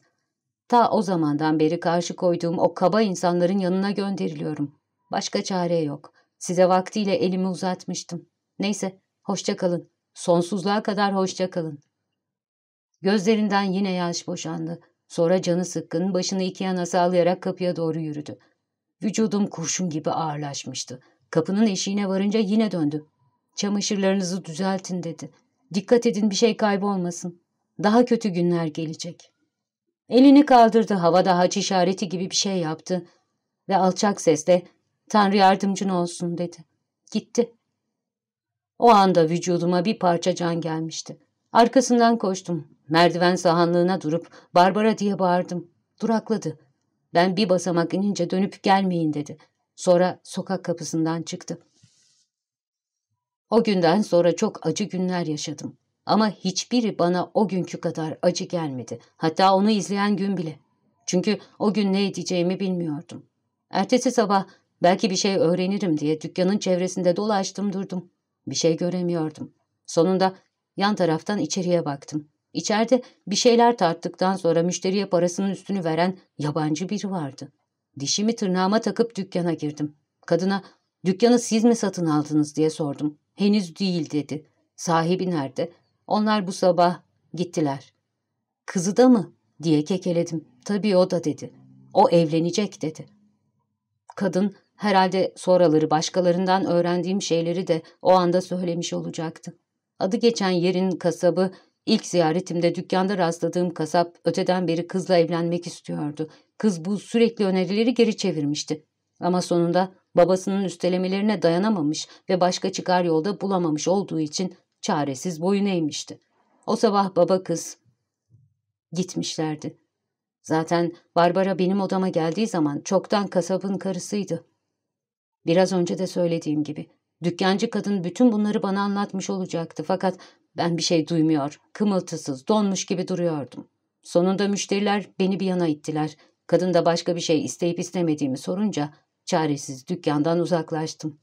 Ta o zamandan beri karşı koyduğum o kaba insanların yanına gönderiliyorum. Başka çare yok. Size vaktiyle elimi uzatmıştım. Neyse, hoşça kalın. Sonsuzluğa kadar hoşça kalın. Gözlerinden yine yaş boşandı. Sonra canı sıkkın, başını iki yana sağlayarak kapıya doğru yürüdü. Vücudum kurşun gibi ağırlaşmıştı. Kapının eşiğine varınca yine döndü. Çamaşırlarınızı düzeltin dedi. Dikkat edin bir şey kaybolmasın. Daha kötü günler gelecek. Elini kaldırdı, havada haç işareti gibi bir şey yaptı ve alçak sesle Tanrı yardımcın olsun dedi. Gitti. O anda vücuduma bir parça can gelmişti. Arkasından koştum. Merdiven sahanlığına durup Barbara diye bağırdım. Durakladı. Ben bir basamak inince dönüp gelmeyin dedi. Sonra sokak kapısından çıktı. O günden sonra çok acı günler yaşadım. Ama hiçbiri bana o günkü kadar acı gelmedi. Hatta onu izleyen gün bile. Çünkü o gün ne edeceğimi bilmiyordum. Ertesi sabah belki bir şey öğrenirim diye dükkanın çevresinde dolaştım durdum. Bir şey göremiyordum. Sonunda yan taraftan içeriye baktım. İçeride bir şeyler tarttıktan sonra müşteriye parasının üstünü veren yabancı biri vardı. Dişimi tırnağıma takıp dükkana girdim. Kadına dükkanı siz mi satın aldınız diye sordum. Henüz değil dedi. Sahibi nerede? Onlar bu sabah gittiler. Kızı da mı? diye kekeledim. Tabii o da dedi. O evlenecek dedi. Kadın herhalde sonraları başkalarından öğrendiğim şeyleri de o anda söylemiş olacaktı. Adı geçen yerin kasabı ilk ziyaretimde dükkanda rastladığım kasap öteden beri kızla evlenmek istiyordu. Kız bu sürekli önerileri geri çevirmişti. Ama sonunda babasının üstelemelerine dayanamamış ve başka çıkar yolda bulamamış olduğu için çaresiz boyun eğmişti. O sabah baba kız gitmişlerdi. Zaten Barbara benim odama geldiği zaman çoktan kasabın karısıydı. Biraz önce de söylediğim gibi dükkancı kadın bütün bunları bana anlatmış olacaktı fakat ben bir şey duymuyor, kımıltısız, donmuş gibi duruyordum. Sonunda müşteriler beni bir yana ittiler. Kadın da başka bir şey isteyip istemediğimi sorunca çaresiz dükkandan uzaklaştım.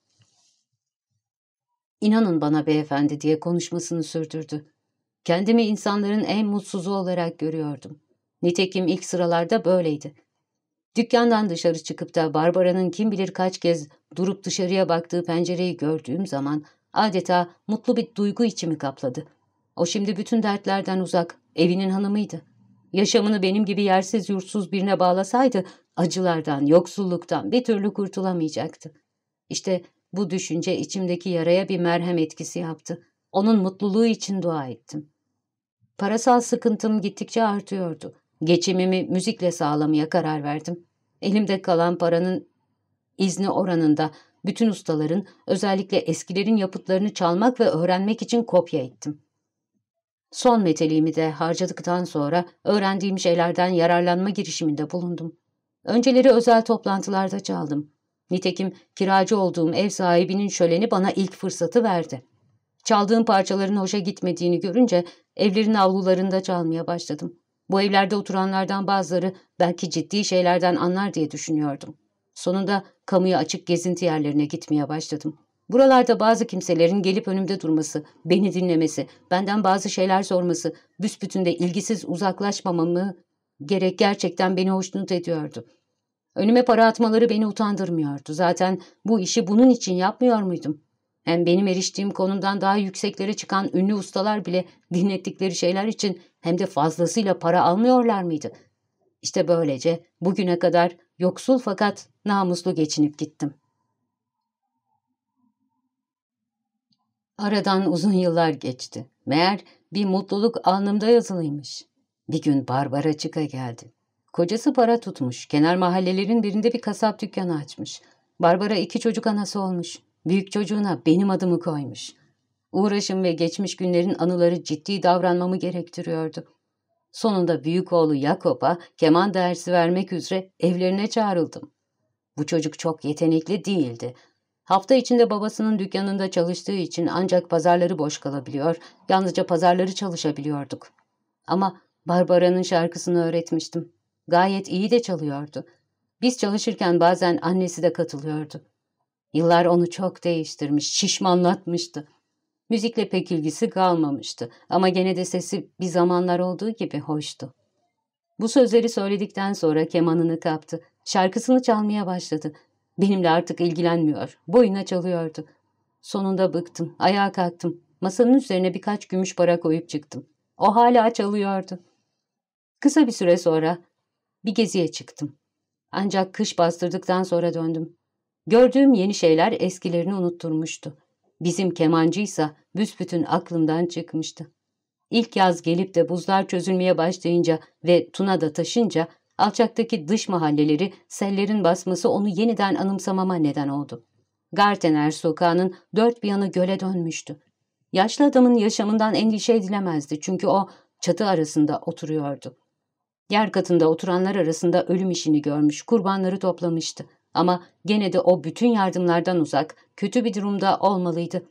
İnanın bana beyefendi diye konuşmasını sürdürdü. Kendimi insanların en mutsuzu olarak görüyordum. Nitekim ilk sıralarda böyleydi. Dükkandan dışarı çıkıp da Barbara'nın kim bilir kaç kez durup dışarıya baktığı pencereyi gördüğüm zaman adeta mutlu bir duygu içimi kapladı. O şimdi bütün dertlerden uzak, evinin hanımıydı. Yaşamını benim gibi yersiz yurtsuz birine bağlasaydı acılardan, yoksulluktan bir türlü kurtulamayacaktı. İşte bu düşünce içimdeki yaraya bir merhem etkisi yaptı. Onun mutluluğu için dua ettim. Parasal sıkıntım gittikçe artıyordu. Geçimimi müzikle sağlamaya karar verdim. Elimde kalan paranın izni oranında bütün ustaların özellikle eskilerin yapıtlarını çalmak ve öğrenmek için kopya ettim. Son meteliğimi de harcadıktan sonra öğrendiğim şeylerden yararlanma girişiminde bulundum. Önceleri özel toplantılarda çaldım. Nitekim kiracı olduğum ev sahibinin şöleni bana ilk fırsatı verdi. Çaldığım parçaların hoşa gitmediğini görünce evlerin avlularında çalmaya başladım. Bu evlerde oturanlardan bazıları belki ciddi şeylerden anlar diye düşünüyordum. Sonunda kamuya açık gezinti yerlerine gitmeye başladım. Buralarda bazı kimselerin gelip önümde durması, beni dinlemesi, benden bazı şeyler sorması, büsbütün de ilgisiz uzaklaşmamamı gerek gerçekten beni hoşnut ediyordu. Önüme para atmaları beni utandırmıyordu. Zaten bu işi bunun için yapmıyor muydum? Hem benim eriştiğim konumdan daha yükseklere çıkan ünlü ustalar bile dinlettikleri şeyler için hem de fazlasıyla para almıyorlar mıydı? İşte böylece bugüne kadar yoksul fakat namuslu geçinip gittim. Aradan uzun yıllar geçti. Meğer bir mutluluk alnımda yazılıymış. Bir gün Barbara çıka geldi. Kocası para tutmuş. Kenar mahallelerin birinde bir kasap dükkanı açmış. Barbara iki çocuk anası olmuş. Büyük çocuğuna benim adımı koymuş. Uğraşım ve geçmiş günlerin anıları ciddi davranmamı gerektiriyordu. Sonunda büyük oğlu Yakop'a keman dersi vermek üzere evlerine çağrıldım. Bu çocuk çok yetenekli değildi. Hafta içinde babasının dükkanında çalıştığı için ancak pazarları boş kalabiliyor, yalnızca pazarları çalışabiliyorduk. Ama Barbara'nın şarkısını öğretmiştim. Gayet iyi de çalıyordu. Biz çalışırken bazen annesi de katılıyordu. Yıllar onu çok değiştirmiş, şişmanlatmıştı. Müzikle pek ilgisi kalmamıştı ama gene de sesi bir zamanlar olduğu gibi hoştu. Bu sözleri söyledikten sonra kemanını kaptı. Şarkısını çalmaya başladı. Benimle artık ilgilenmiyor. Boyuna çalıyordu. Sonunda bıktım. Ayağa kalktım. Masanın üzerine birkaç gümüş para koyup çıktım. O hala çalıyordu. Kısa bir süre sonra bir geziye çıktım. Ancak kış bastırdıktan sonra döndüm. Gördüğüm yeni şeyler eskilerini unutturmuştu. Bizim kemancıysa büsbütün aklımdan çıkmıştı. İlk yaz gelip de buzlar çözülmeye başlayınca ve Tuna da taşınca alçaktaki dış mahalleleri sellerin basması onu yeniden anımsamama neden oldu. Gartener sokağının dört bir yanı göle dönmüştü. Yaşlı adamın yaşamından endişe edilemezdi çünkü o çatı arasında oturuyordu. Yer katında oturanlar arasında ölüm işini görmüş, kurbanları toplamıştı. Ama gene de o bütün yardımlardan uzak, kötü bir durumda olmalıydı.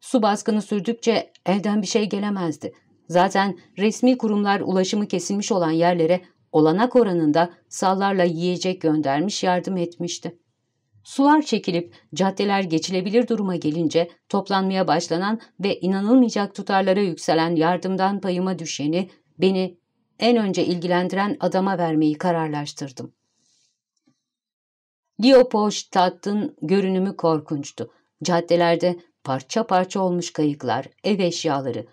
Su baskını sürdükçe elden bir şey gelemezdi. Zaten resmi kurumlar ulaşımı kesilmiş olan yerlere olanak oranında sallarla yiyecek göndermiş yardım etmişti. Sular çekilip caddeler geçilebilir duruma gelince toplanmaya başlanan ve inanılmayacak tutarlara yükselen yardımdan payıma düşeni beni en önce ilgilendiren adama vermeyi kararlaştırdım. Leopoldstadt'ın görünümü korkunçtu. Caddelerde parça parça olmuş kayıklar, ev eşyaları,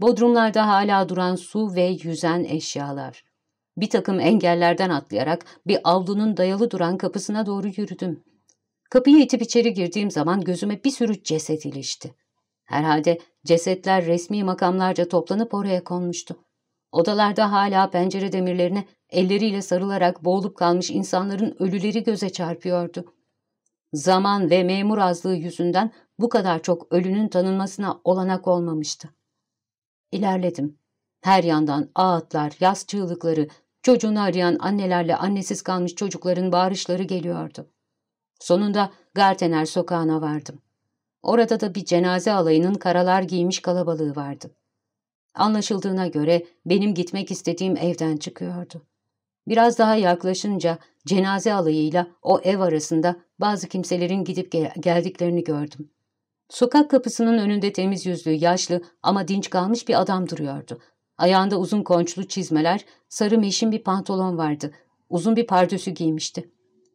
bodrumlarda hala duran su ve yüzen eşyalar. Bir takım engellerden atlayarak bir avlunun dayalı duran kapısına doğru yürüdüm. Kapıyı itip içeri girdiğim zaman gözüme bir sürü ceset ilişti. Herhalde cesetler resmi makamlarca toplanıp oraya konmuştu. Odalarda hala pencere demirlerine elleriyle sarılarak boğulup kalmış insanların ölüleri göze çarpıyordu. Zaman ve memur azlığı yüzünden bu kadar çok ölünün tanınmasına olanak olmamıştı. İlerledim. Her yandan ağıtlar, yaz çığlıkları, çocuğunu arayan annelerle annesiz kalmış çocukların bağırışları geliyordu. Sonunda Gartener sokağına vardım. Orada da bir cenaze alayının karalar giymiş kalabalığı vardı. Anlaşıldığına göre benim gitmek istediğim evden çıkıyordu. Biraz daha yaklaşınca cenaze alayıyla o ev arasında bazı kimselerin gidip gel geldiklerini gördüm. Sokak kapısının önünde temiz yüzlü, yaşlı ama dinç kalmış bir adam duruyordu. Ayağında uzun konçlu çizmeler, sarı meşin bir pantolon vardı. Uzun bir pardösü giymişti.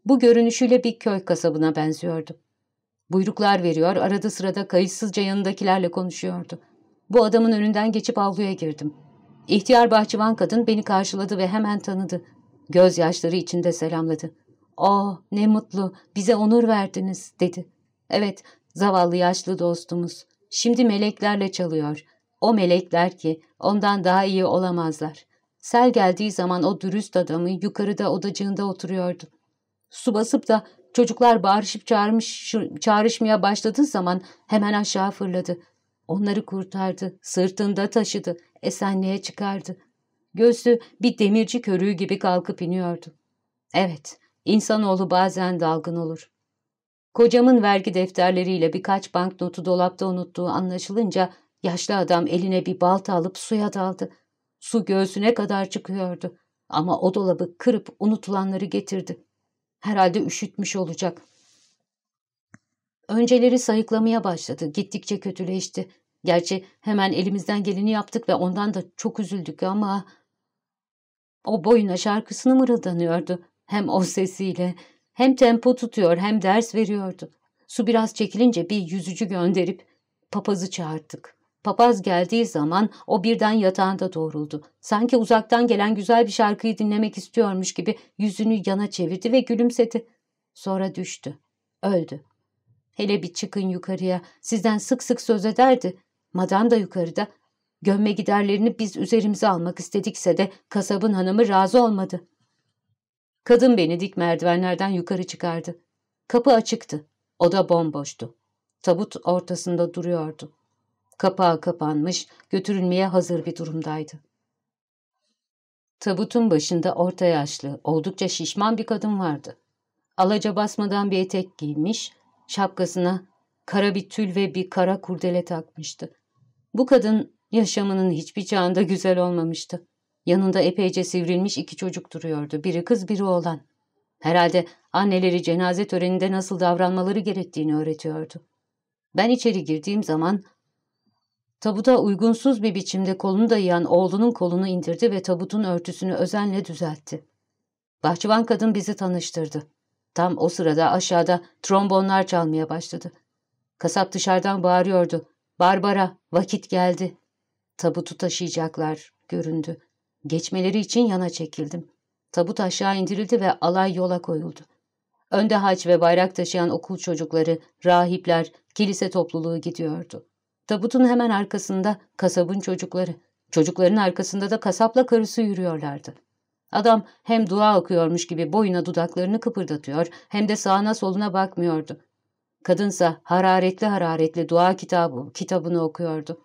Bu görünüşüyle bir köy kasabına benziyordu. Buyruklar veriyor, arada sırada kayıtsızca yanındakilerle konuşuyordu. Bu adamın önünden geçip avluya girdim. İhtiyar bahçıvan kadın beni karşıladı ve hemen tanıdı. Gözyaşları içinde selamladı. ''Oh ne mutlu, bize onur verdiniz.'' dedi. ''Evet, zavallı yaşlı dostumuz. Şimdi meleklerle çalıyor. O melekler ki ondan daha iyi olamazlar. Sel geldiği zaman o dürüst adamı yukarıda odacığında oturuyordu. Su basıp da çocuklar bağırışıp çağırmış, çağrışmaya başladığı zaman hemen aşağı fırladı. Onları kurtardı, sırtında taşıdı, esenliğe çıkardı. Göğsü bir demirci körüğü gibi kalkıp iniyordu. Evet, insanoğlu bazen dalgın olur. Kocamın vergi defterleriyle birkaç banknotu dolapta unuttuğu anlaşılınca yaşlı adam eline bir balta alıp suya daldı. Su göğsüne kadar çıkıyordu ama o dolabı kırıp unutulanları getirdi. Herhalde üşütmüş olacak. Önceleri sayıklamaya başladı. Gittikçe kötüleşti. Gerçi hemen elimizden geleni yaptık ve ondan da çok üzüldük ama... O boyuna şarkısını mırıldanıyordu. Hem o sesiyle hem tempo tutuyor hem ders veriyordu. Su biraz çekilince bir yüzücü gönderip papazı çağırttık. Papaz geldiği zaman o birden yatağında doğruldu. Sanki uzaktan gelen güzel bir şarkıyı dinlemek istiyormuş gibi yüzünü yana çevirdi ve gülümsedi. Sonra düştü. Öldü. Hele bir çıkın yukarıya. Sizden sık sık söz ederdi. Madam da yukarıda. Gömme giderlerini biz üzerimize almak istedikse de kasabın hanımı razı olmadı. Kadın beni dik merdivenlerden yukarı çıkardı. Kapı açıktı. Oda bomboştu. Tabut ortasında duruyordu. Kapağı kapanmış, götürülmeye hazır bir durumdaydı. Tabutun başında orta yaşlı, oldukça şişman bir kadın vardı. Alaca basmadan bir etek giymiş, şapkasına kara bir tül ve bir kara kurdele takmıştı. Bu kadın yaşamının hiçbir çağında güzel olmamıştı. Yanında epeyce sivrilmiş iki çocuk duruyordu. Biri kız, biri oğlan. Herhalde anneleri cenaze töreninde nasıl davranmaları gerektiğini öğretiyordu. Ben içeri girdiğim zaman tabuta uygunsuz bir biçimde kolunu dayayan oğlunun kolunu indirdi ve tabutun örtüsünü özenle düzeltti. Bahçıvan kadın bizi tanıştırdı. Tam o sırada aşağıda trombonlar çalmaya başladı. Kasap dışarıdan bağırıyordu. Barbara, vakit geldi. Tabutu taşıyacaklar, göründü. Geçmeleri için yana çekildim. Tabut aşağı indirildi ve alay yola koyuldu. Önde haç ve bayrak taşıyan okul çocukları, rahipler, kilise topluluğu gidiyordu. Tabutun hemen arkasında kasabın çocukları, çocukların arkasında da kasapla karısı yürüyorlardı. Adam hem dua okuyormuş gibi boyuna dudaklarını kıpırdatıyor hem de sağına soluna bakmıyordu. Kadınsa hararetli hararetli dua kitabı, kitabını okuyordu.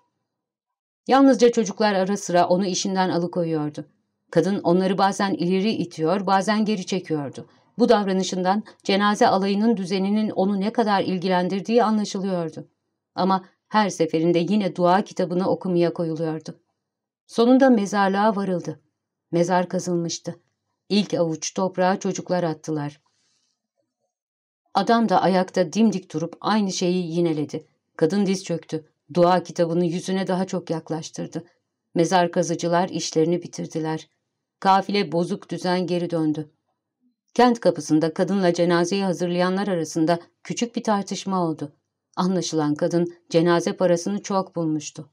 Yalnızca çocuklar ara sıra onu işinden alıkoyuyordu. Kadın onları bazen ileri itiyor, bazen geri çekiyordu. Bu davranışından cenaze alayının düzeninin onu ne kadar ilgilendirdiği anlaşılıyordu. Ama her seferinde yine dua kitabını okumaya koyuluyordu. Sonunda mezarlığa varıldı. Mezar kazılmıştı. İlk avuç toprağa çocuklar attılar. Adam da ayakta dimdik durup aynı şeyi yineledi. Kadın diz çöktü. Dua kitabını yüzüne daha çok yaklaştırdı. Mezar kazıcılar işlerini bitirdiler. Kafile bozuk düzen geri döndü. Kent kapısında kadınla cenazeyi hazırlayanlar arasında küçük bir tartışma oldu. Anlaşılan kadın cenaze parasını çok bulmuştu.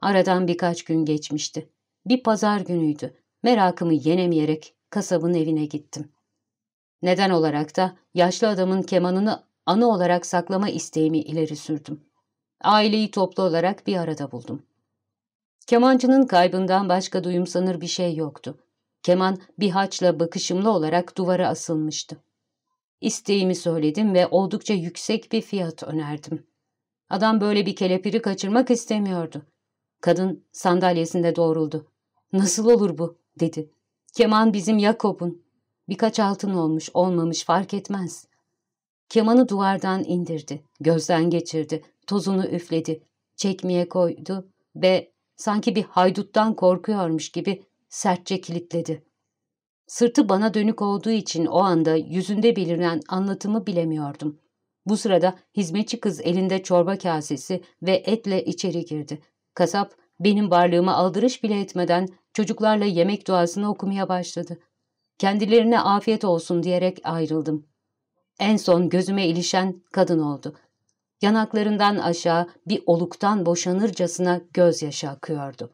Aradan birkaç gün geçmişti. Bir pazar günüydü. Merakımı yenemeyerek kasabın evine gittim. Neden olarak da yaşlı adamın kemanını anı olarak saklama isteğimi ileri sürdüm. Aileyi toplu olarak bir arada buldum. Kemancının kaybından başka duyumsanır bir şey yoktu. Keman bir haçla bakışımlı olarak duvara asılmıştı. İsteğimi söyledim ve oldukça yüksek bir fiyat önerdim. Adam böyle bir kelepiri kaçırmak istemiyordu. Kadın sandalyesinde doğruldu. Nasıl olur bu? dedi. Keman bizim Yakop'un. Birkaç altın olmuş olmamış fark etmez. Kemanı duvardan indirdi, gözden geçirdi, tozunu üfledi, çekmeye koydu ve sanki bir hayduttan korkuyormuş gibi sertçe kilitledi. Sırtı bana dönük olduğu için o anda yüzünde beliren anlatımı bilemiyordum. Bu sırada hizmetçi kız elinde çorba kasesi ve etle içeri girdi. Kasap benim varlığımı aldırış bile etmeden çocuklarla yemek duasını okumaya başladı. Kendilerine afiyet olsun diyerek ayrıldım. En son gözüme ilişen kadın oldu. Yanaklarından aşağı bir oluktan boşanırcasına gözyaşı akıyordu.